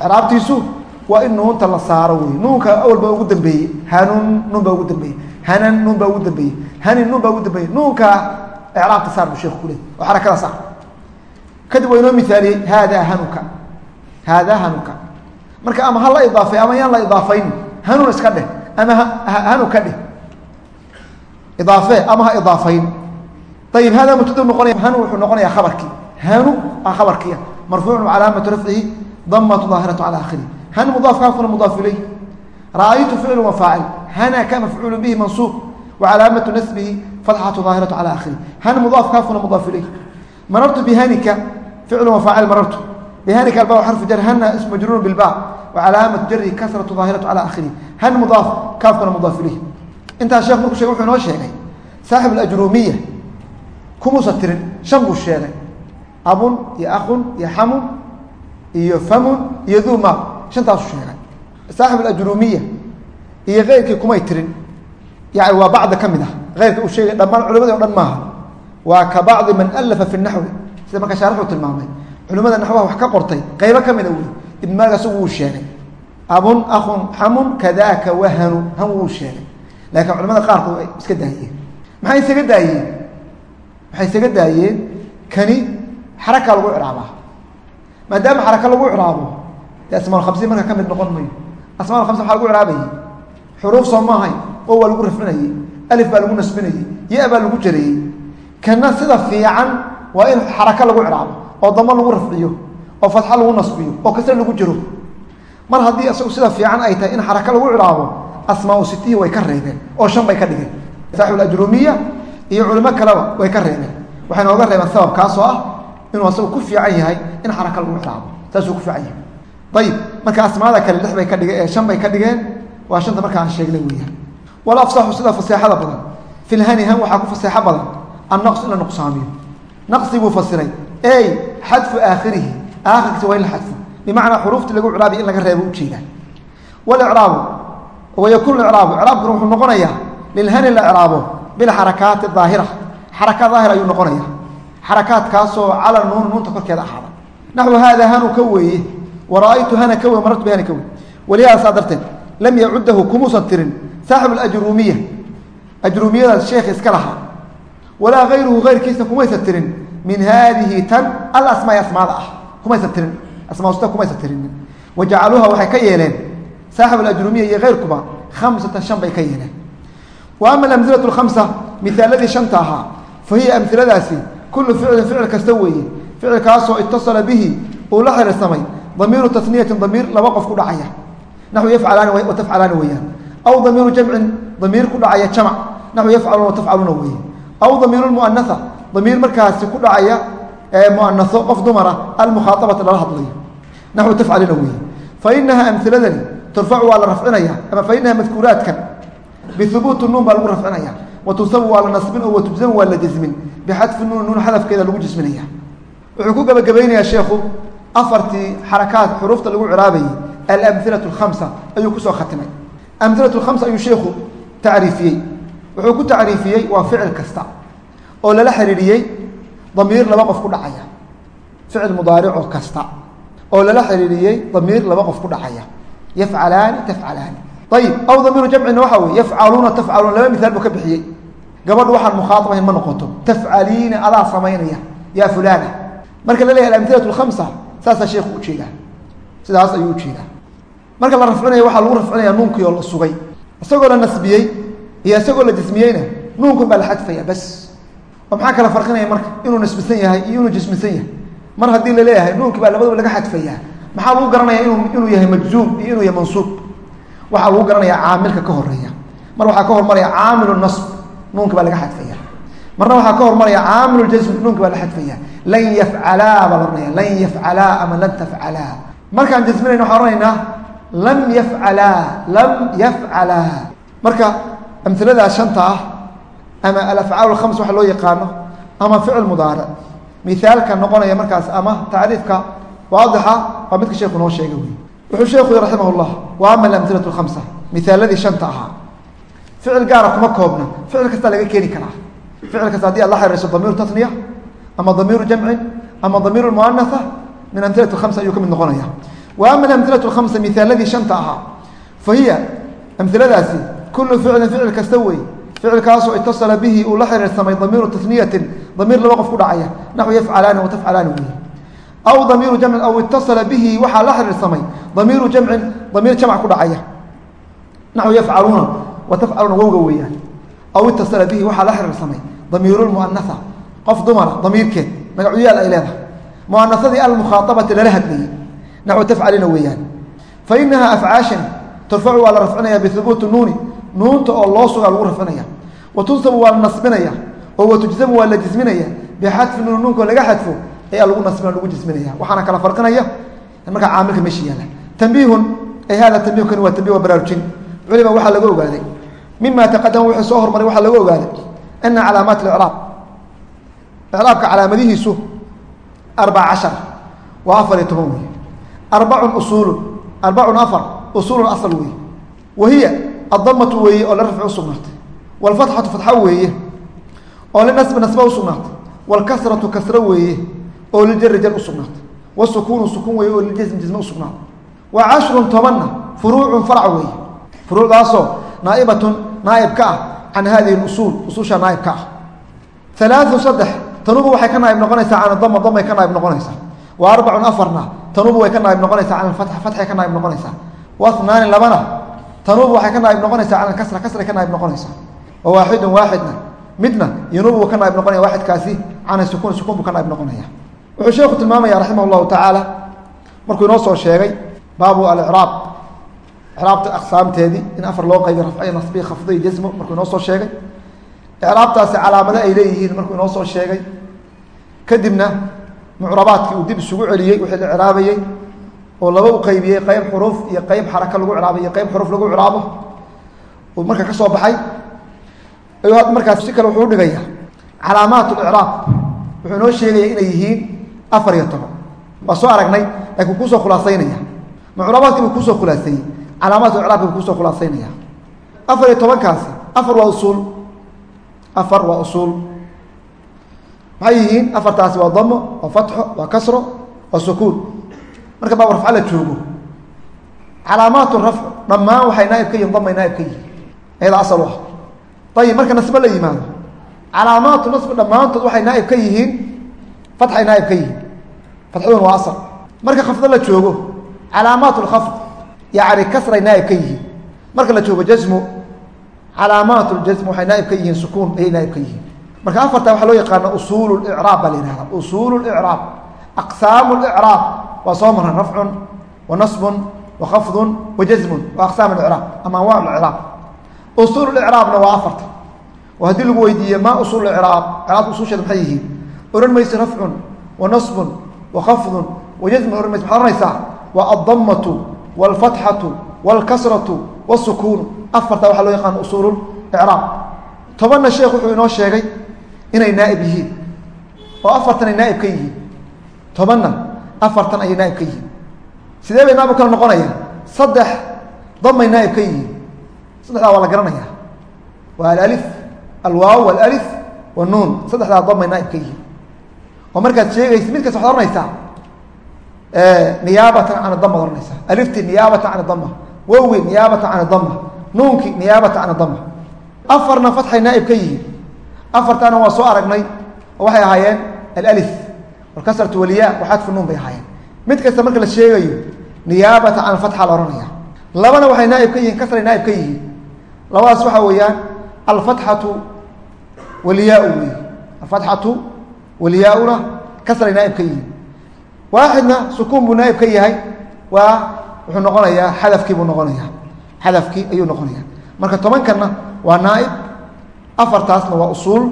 Icraabtiisu waa in nuunta la saaro wey nuunka awal baa ugu dambeeyey hanuun nuun baa ugu dambeeyey. Hanan nuun baa ugu dambeeyey. Hanin nuun baa ugu dambeeyey. Nuunka icraabta saar buu sheeku kule oo xarakada saar. Kadib waa inoo mithaaliyey haadaa hanuka. Haadaa hanuka. Marka ama ha la idaafay ama yaan la idaafayn hanuun iska dheh ama hanu ka dheh. Idaafe ama ha idaafayn. Ayib hada mubtada noqonaya hanu wuxuu noqonayaa khabarkii hanu a khabarkiia marfuucu calaamatu rafcihi damatu daahiratu cala akhirih han mudaaf kaafkuna mudaaf ilayh ra'aytu ficlu wa faacil hanaka mafcuulu bihi mansuub wa calaamatu nasbihi fatxatu daahiratu cala akhirih han mudaaf kaafkuna mudaaf ilayh marartu bihanika ficlu wa faacil marartu bihanika alba xarfu jar hana ismu majruur bilba wa calaamatu jari kasratu daahiratu cala akhirih han mudaaf kaafkuna mudaaf ilayh intaas sheekh markuu shegay wuxuu inoo sheegay saaxib alajruumiya kumuusa tirin shan buu sheegay abun iyo akun iyo xamun iyo famun iyo dumaab shantaasu sheegay. Saaxib alajruumiya iyo keyrkii kumay tirin. Yani waa bacdi ka mid ah. Keyrka uu sheegay dhammaan culimadii o dhan maaha. Waa ka bacdi man alafa fi naxwi sida marka shaarixuu tilmaamay. Culimada naxwaha wax ka qortay qeybo ka mida wey ibn maalik asagu wuu sheegay. Abun akun xamun kadaka wahanu han wuu sheegay. Laakiin culimada qaarkood ay iska daayeen. Maxay isaga daayeen? Waxay isaga daayeen? Kani xaraka lagu ciraabaa maadaama xaraka lagu ciraabo dee asmaal khamsiin marka ka mid noqon mayo asmaal khamsin waxaa lagu ciraabayay xuruuf soo maahay oo waa lagu rafcinayey alif baa lagu nasbinayey ya baa lagu jarayey kana sida fiican waa in xaraka lagu ciraabo oo damo lagu rafciyo oo fatxo lagu nasbiyo oo kasre lagu jaro mar haddii isagu sida fiican ay tahay in xaraka lagu ciraabo asmaau sitihi way ka reebeen oo shan bay ka dhigeen. Saaxib alajruumiya iyo culimo kaleba way ka reebeen. Waxay nooga reebeen sabab kaasoo ah inuu asagu ku fiican yahay in xaraka lagu ciraabo saasuu ku fiican yahay. Ayib marka asmaada kale lix bay ka dhigeen ee shan bay ka dhigeen. Waa shanta marka aan sheegnay weeyaan. Walafsaxu sida faseexada badan. Fi lhani han waxaa ku faseexo badan. Annaqs in la nuqsaamiyo. Naqsi buu fasiray. Ey xadfu aakhirihi. Aakhirkiisa waa in la xadfo. Bimacnaa xuruuftii lagu ciraabiy in laga reebo u jeedaa walicraabu wayakun icraabu icraabkuna wuxuu noqonayaa lilhani la ciraabo bilxarakaati daahira. Xaraka daahir ayuu noqonaya xarakaadkaasoo cala nuun nuunta korkeeda ahaada. Naxwu haada hanu ka weeye wara-aytu hana ka weye marartu bihana ka weye walihaada saa darteed lam yacudahu kumuusan tirin saaxibu alajruumiya ajruumiyadaas sheekh iska lahaa walaa hayruhu hayrkiisna kumaysan tirin min haadihi tan alasmaai asmaada ah. Kumaysan tirin asmaausta kumaysan tirinin wa jacaluuha waxay ka yeeleen saaxib alajruumiya iyo hayrkuba khamsatan shan bay ka yeeleen. Wa ama alamhilatu lkhamsa mihaaladii shanta ahaa fa hiya amhiladaasi kullu ficlin ficil kasta weeye ficilkaasoo itasala bihi uu la xiriirsamay damiiru tasniyatin damiir laba qof ku dhacaya naxu yafcalaani wa tafcalaani weeyaan aw damiiru jamcin damiir ku dhacaya jamac naxu yafcaluuna wa tafcaluuna weeye aw damiiru muanaa damiir markaasi ku dhacaya muanaso qof dumara almukhaaabata lala hadlayo naxwu tafcalina weeye fainaha amhiladani turfacu waa la rafcinaya ama fainaha madkuuraatkan bihubuuti nuun baa lagu rafcinaya watunsabu waa la nasbin oo watujzamu waa la jasmin bixadfi nuun nuun xadafkeeda lagu jasminaya wuxuu ku gabagabaynayaa sheekhu afartii xarakaat xuruufta lagu ciraabayey alamhilatu alkhamsa ayuu ku soo khatimay amhilatu lkhamsa ayuu sheikhu tacriifiyey wuxuu ku tacriifiyey waa ficil kasta oo lala xiriiriyey damiir laba qof ku dhacaya ficil mudaarico kasta oo lala xiriiriyey damiir laba qof ku dhacaya yafcalaani tafcalaani ayib aw damiiru jamcina waxa weye yafcaluuna tafcaluuna laba miaal buu ka bixiyey. Gabadhu waxaan mukhaaab ahayn ma noqoto. Tafcaliina adaa samaynaya. Yaa fulana marka la leeyahy alamhilatu lkhamsa saasaa sheekhu u jeedaa sidaas ayuu u jeedaa marka la rafcinaya waxaa lagu rafcinaya nuunkii oo la sugay. Isagoo la nasbiyey iyo isagoo la jismiyeyna nuunkun baa la xadfaya bas. Oo maxaa kala farqinaya marka? Inuu nasbisan yahay iyo inuu jismisan yahay. Mar haddii la leeyahay nuunkii baa labadaba laga xadfayaa. Maxaa lagu garanaya inu inuu yahay majzuum iyo inuu waxaa lagu garanaya caamilka ka horreeya mar waxaa ka hormaraya caamilu nasb nuunki baa laga xadfaya. Marna waxaa ka hormaraya caamilu jasm nuunki baa la xadfaya. Lan yafcalaa baa la lan yafcalaa ama lan tafcalaa markaan jasminayn waxaan ohanaynaa lam yafcalaa lam yafcalaa marka amiladaas shanta ah ama alafcaal khams waxa loo yaqaano ama ficil mudaaric miaalka noqonaya markaas ama tacriifka waadixa waa midka sheekhu noo sheegay wey wuxuu sheekhu raximah llah wa ama alamhilatu lkhamsa miaaladii shanta ahaa. Ficil gaara kuma koobna. Ficil kastaa laga keeni karaa. Ficil kasta haddii aad la xiriirso damiiru taniya ama damiiru jamcin ama damiiru muanaa min amhilati khamsa ayuu ka mid noqonaya. Wa ama alamhilatu lkhamsa miaaladii shanta ahaa. Fa hiya amhiladaasi kullu ficlin ficil kasta wey. Ficilkaasoo itasala bihi uu la xiriirsamay damiiru taniyatin damiir laba qof ku dhacaya. Naxu yafcalaani wa wey aw damiiru jamcin aw itasala bihi waxaa la xiriirsamay damiiru jamcin damiir jamc ku dhacaya. Naxu yafcaluuna wa tafcaluuna wowga weeyaan. Aw itasala bihi waxaa la xiriirsamay damiiru lmuanaa qof dumara damiirkeed magacuyaal ay leedahay. Muanasadii almukhaaabati lala hadlayey naxu tafcalina weeyaan. Fa inaha afcaashan turfacu waa la rafcinaya bihubuuti nuuni nuunta oo loo sugaa lagu rafcinaya wa tunsabu waa la nasbinaya oo wa ayaa lagu nasbina lagu jisminaya. Waxaana kala farinaya markaa caamilka meesha yaalla tambiihun ay hada tambihkani waa tambih waa culima waxaa laga ogaaday mima taqadama wuxuu soo hormaray waxaa laga ogaaday ana calaamaat icraab. Icraabka calaamadihiisu arbac cashar waa afar iyo toban wey arbacun usuulun arbacun afar usuulun asal wey wa addamatu weeye oo lirafci usugnaatay waalfatxatu fatxa weeye oo linasbi nasba usugnaatay waalkasratu kasro weeye oo liljari jar usugnaatay wasukuunu sukuun weeye oo liljasmi jasme usugnaatay wa cashrun tobanna furuucun farac weeye. Furuucdaasoo naaibatun naaib ka ah can hadihi usuul usuusha naaib ka ah. Alaaun saddex tanubu waxay ka naaib noqonaysaa can dama damay ka naaib noqonaysaa. Wa arbacun afarna tanubu way ka naaib noqonaysaa can alfatx fatxay ka naaib noqonaysaa. Wanaani labana tanubu waxay ka naaib noqonaysaa can alkasra kasray ka naaib noqonaysaa. Wa waaxidun waaxidna midna yanubu ka naaib noqonaya waaxidkaasi can sukuun sukuun buu ka naaib noqonaya wuxuu sheekhu tilmaamaya raximah llahu tacaala markuu inoo soo sheegay baabu alicraab icraabta aqsaamteedii in afar loo qaybiy rafciya nasbiya khafdiy jasmo markuu inoo soo sheegay. Icraabtaasi calaamado ay leeyihiin markuu inoo soo sheegay. Kadibna mucrabaadkii uu dib isugu celiyey wixii la ciraabayey oo laba u qaybiyey qeyb xuruuf iyo qeyb xaraka lagu ciraabo iyo qeyb xuruuf lagu ciraabo uu marka ka soo baxay ayuu markaas si kale wuxuu udhigaya calaamaat licraab wuxuu inoo sheegaya inay yihiin afar iyo toban. Waa soo aragnay laakiin kuusoo khulaasaynaya. Mucrabaadkii buu kuusoo khulaaseeyey? Calaamaat icraabki buu kuusoo khulaasaynaya. Afar iyo tobankaasi afar waa usuul. Afar waa usuul. Maxay yihiin? Afartaasi waa damo waa fatxo waa kasro waa sukuun. Marka baab rafca la joogo calaamaat rafc dhammaan waxay naaib ka yihiin damay naaib ka yihiin ayada asal u ah. Ayib marka nasbe la yimaado. Calaamaatu nasbi dhammaantood waxay naaib ka yihiin fatxay naaib ka yihiin fatxaduna waa asal marka khafdo la joogo calaamaat lkhafd yacni kasray naaib ka yihiin. Marka la joogo jasmu calaamaat ljasm waxay naaib ka yihiin sukuun ayay naaib ka yihiin. Marka afarta waxaa loo yaqaana usuul icraab baa la yihahda usuul icraab aqsaamu icraab waa soo marran rafcun wa nasbun wa khafdun wa jasmun wa aqsaam icraab ama anwaac icraab. Usuul icraabna waa afarta. Oo haddii lagu weydiiye maa usuul ciraab ciraabka usuusheeda maxay yihiin? Ohan mayse rafcun wa nasbun wa khafdun wa jazmun ohan mayse maxaad ohanaysaa waa addamatu waalfatxatu waalkasratu wasukuunu afartaa waxaa loo yaqaan usuulu icraab tobanna sheekh wuxuu inoo sheegay inay naa'ib yihiin. Oo afartan ay naa'ib ka yihiin. Tobanna afartan ayay naa'ib ka yihiin. Sidee bay naa'ib kala noqonayaan? Saddex damay naa'ib ka yihiin. Saddexdaa waa la garanaya waa alalif alwaaw alif wanuun saddexdaa damay naa'ib ka yihiin oo markaad sheegaysa mid kasta waxad ohanaysaa niyaabatan can dama ad ohanaysaa alifti niyaabatan can dama wowgi niyaabatan can dama nuunki niyaabatan can dama afarna fatxay naa'ib ka yihiin. Afartaana waa soo aragnay oo waxay ahaayeen alalif. Walkasratu walyaa waxadfu nuun bay ahaayeen. Mid kasta marka la sheegayo niyaabata can fatxa la ohanaya labana waxay naa'ib ka yihiin kasray naa'ib ka yihiin. Labadaas waxaa weeyaan alfatxatu walyaau wey alfatxatu walyaa-una kasray naa'ib ka yihiin. Waaxidna sukuun buu naa'ib ka yahay. Waa wuxuu noqonayaa xadafkii buu noqonayaa. Xadafkii ayuu noqonayaa. Marka tobankanna waa naa'ib. Afartaasna waa usuul.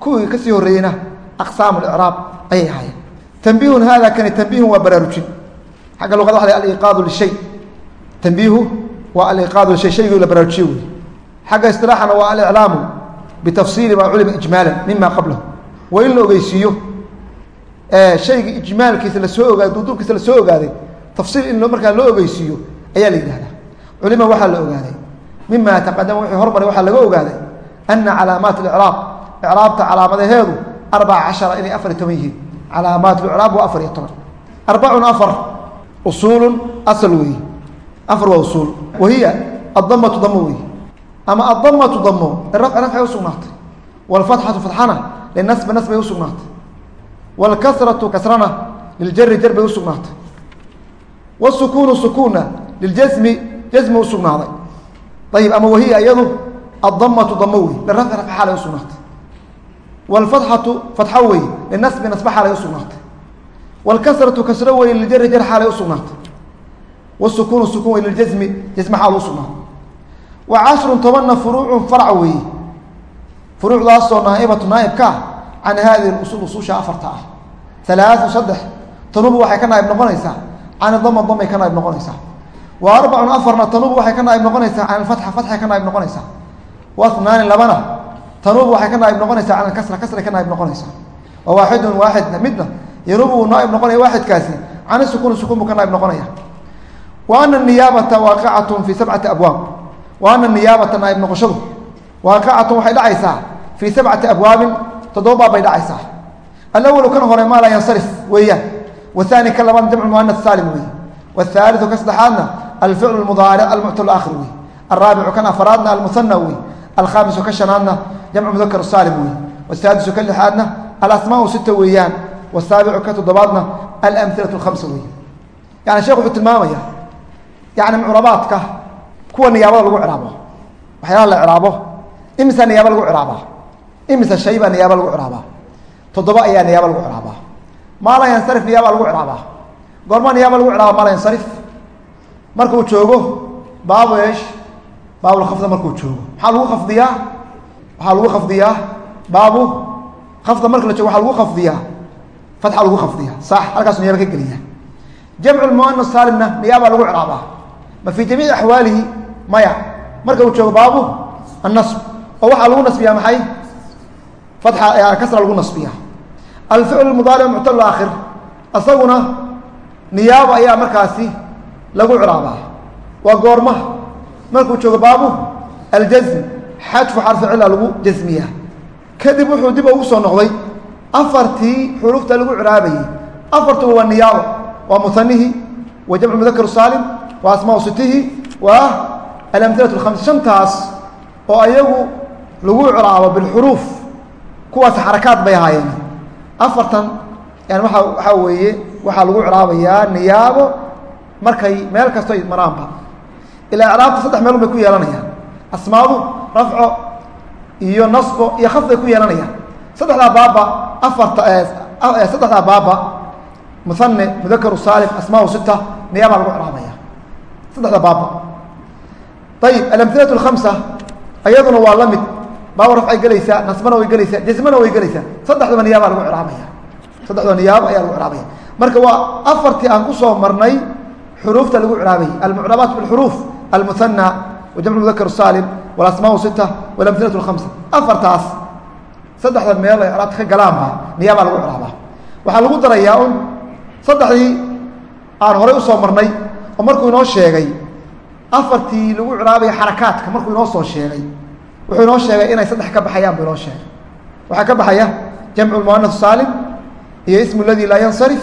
Kuwii ka sii horreeyeyna aqsaam licraab ayay ahaayeen. Tanbiihun hada kani tanbiihun waa baraarujin. Xagga luqada waa aliqaadu lishay. Tanbiihu waa aliqaadu lishay. Shaygii la baraarujiyo wey xagga istilaaxana waa aliclaamu bitafsiili maa culima ijmaalan mima qablahu waa in la ogeysiiyo shayga ijmaalkiisa la soo ogaaday duuduubkiisa la soo ogaaday tafsiil in markaa loo ogeysiiyo ayaa la yidhahdaa. Culima waxaa la ogaaday. Mima taqadama wixii hormaray waxaa laga ogaaday ana calaamaat icraab icraabta calaamadaheedu arbaca cashara inay afar iyo toban yihiin. Calaamaat icraab waa afar iyo toban. Arbacun afar usuulun asal weeye afar waa usuul. Wahiya addamatu damo weeye ama addamatu damo rafci rafcay usugnaatay waalfatxatu fatxana linasbi nasbay usugnaatay waalkasratu kasrana liljari jar bay usugnaatay wasukuunu sukuunna liljasmi jasmi usugnaaday ayib ama wahiya iyadu addamatu damo wey lirafci rafci xaalay usugnaatay waalfatxatu fatxo wey linasbi nasbe xaalay usugnaatay waalkasratu kasro wey liljari jar xaalay usugnaatay wasukuunu sukuun wey liljasmi jasmi xaal usugnaatay wa cashrun tobanna furuucun farc weeye furuucdaasoo naaibatu naaib ka ah can hadihi usul usuusha afarta ah. Alaau saddex tanubu waxay ka naaib noqonaysaa can dama damay ka naaib noqonaysaa. Wa arbacun afarna tanubu waxay ka naaib noqonaysaa can alfatxa fatxay ka naaib noqonaysaa. Wa hnaani labana tanubu waxay ka naaib noqonaysaa can alkasra kasray ka naaib noqonaysaa. Wa waaxidun waaxidna midna yanubu uu naaib noqonaya waaxidkaasi can sukuuni sukuun buu ka naaib noqonaya. Wa ana niyaabata waaqicatun fii sabcati abwaab. Wa ana niyaabata naaib noqoshadu waaqicatun waxay dhacaysaa fii sabcati abwaabin toddoba bay dhacaysaa. Alawalu kan hore maa yansarif weeyaan. Wathani ka labaad jamcu muana saalim weeye wthaaliu ka saddexaadna alficlu mudaaric almuctal akhir wey alraabicu kan afaraadna almuhana wey alkhaamisu ka shanaadna jamcu mudakar saalim wey wasaadisu ka lixaadna alasmaau sita weeyaan. Wasaabicu ka toddobaadna alamhilatu khamsa wey yani shekh wuxuu tilmaamaya yani mucrabaadka kuwa niyaabada lagu ciraabo. Waxyaala la ciraabo imisa niyaaba lagu ciraabaa imisa shay baa niyaaba lagu ciraabaa. toddoba ayaa niyaaba lagu ciraabaa. maala yansarif niyaaba lagu ciraabaa. goorma niyaaba lagu ciraaba maala yansarif markuu joogo baabu esh baabulkhafda markuu joogo. maxaa lagu khafdiyaa? waxaa lagu khafdiyaa baabu khafda marka la joogo waxaa lagu khafdiyaa fatxa lagu khafdiyaa. sax halkaasu niyaaba ka geliya jamcu lmuana saalimna niyaaba lagu ciraabaa. ma fii jamiici axwaalihi maya. marka uu joogo baabu annasb. oo waxaa lagu nasbiyaa maxay kasra lagu nasbiya. Alficlu mudaaric muctal aakhir isaguna niyaaba ayaa markaasi lagu ciraabaa waa goorma markuu joogo baabu aljasm xadfu xarfi cila lagu jasmiyaa kadib wuxuu dib ugu soo noqday afartii xurufta lagu ciraabayey afartuba waa niyaabo waa muanihi wa jamcu mudakar saalim wa asmaa sitihi waa alamhilatu khams shantaas oo ayagu lagu ciraabo bilxuruuf kuwaas xarakaad bay ahaayeen. Afartan yani waa waxaa weeye waxaa lagu ciraabayaa niyaabo markay meel kasto ay maraanba ilaa icraabta saddex meelun bay ku yeelanayaan. Asmaadu rafco iyo nasbo iyo khafday ku yeelanayaan. Saddexdaa baaba afarta saddexdaa baaba muhane mudakaru saalim asmaa sita niyaabaa lagu ciraabaya. Saddexda baaba. Ayib alamhilatu alkhamsa iyaduna waa la mid baabu rafcay gelaysaa nasbana way gelaysaa jasmana way gelaysaa saddexdaba niyaaba lagu ciraabaya saddexdaba niyaabo ayaa lagu ciraabaya marka waa afartii aan ku soo marnay xuruufta lagu ciraabay almucrabaat bilxuruuf almuhana wajamcu mudakar salim walasmaa sita walamhilatu lhamsa afartaas saddexda meel ay ciraabta ka galaanba niyaabaa lagu ciraabaa waxaa lagu darayaa un saddexdii aan horay u soo marnay oo markuu inoo sheegay afartii lagu ciraabaya xarakaadka markuu inoo soo sheegay wuxuu inoo sheegay inay saddex ka baxayaan buu inoo sheegay. Waxaa ka baxaya jamcu muanas saalim iyo ismu ladii laa yansarif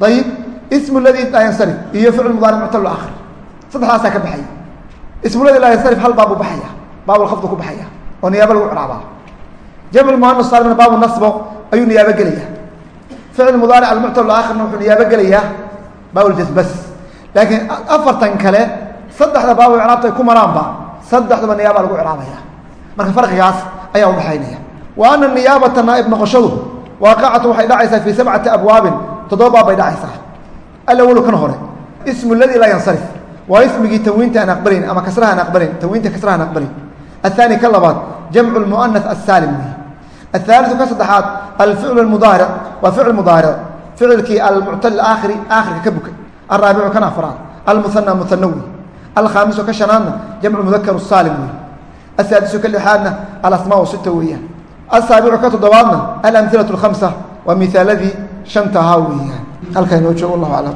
ayib ismu ladii laa yansarif iyo ficl mudaaric muctal akhir saddexdaasaa ka baxaya. Ismu ladii laa yansarif hal baabuu baxaya. Baabulkhafdu ku baxaya oo niyaabo lagu ciraabaa jamcu muanas saalimna baabu nasbo ayuu niyaabo gelaya ficl mudaaric almuctal aakhirna wuxuu niyaabo gelayaa baabljasbas laakiin afartan kale saddexda baab ciraabta ay ku maraanba saddexdaba niyaaba lagu ciraabaya marka farqigaas ayaa udhaxaynaya wa ana niyaabata naaib noqoshadu waaqicatu waxay dhacaysaa fii sabcati abwaabin toddoba bay dhacaysaa. Alawalu kan hore ismu ladii laa yansarif waa ismigii tanwiinta aan aqbalin ama kasraha aan aqbalin tanwiinta kasraha aan aqbalin. Athani ka labaad jamcu lmuanas asaalim wey ahaaliu ka saddexaad alficlu mudaaric waa ficl mudaaric ficilkii almuctal aakhiri aakhirka ka bukay. Alraabicu kan afraad almuhana muhanawi alkhaamisu ka shanaadna jamcu mudakar saalim wey asaadisu ka lixaadna alasmaa sita weeyaan asaabicu ka toddobaadna alamhilatu lkhamsa waa mihaaladii shantahaa weeyaan halkaa inoo joogo wallahu aclam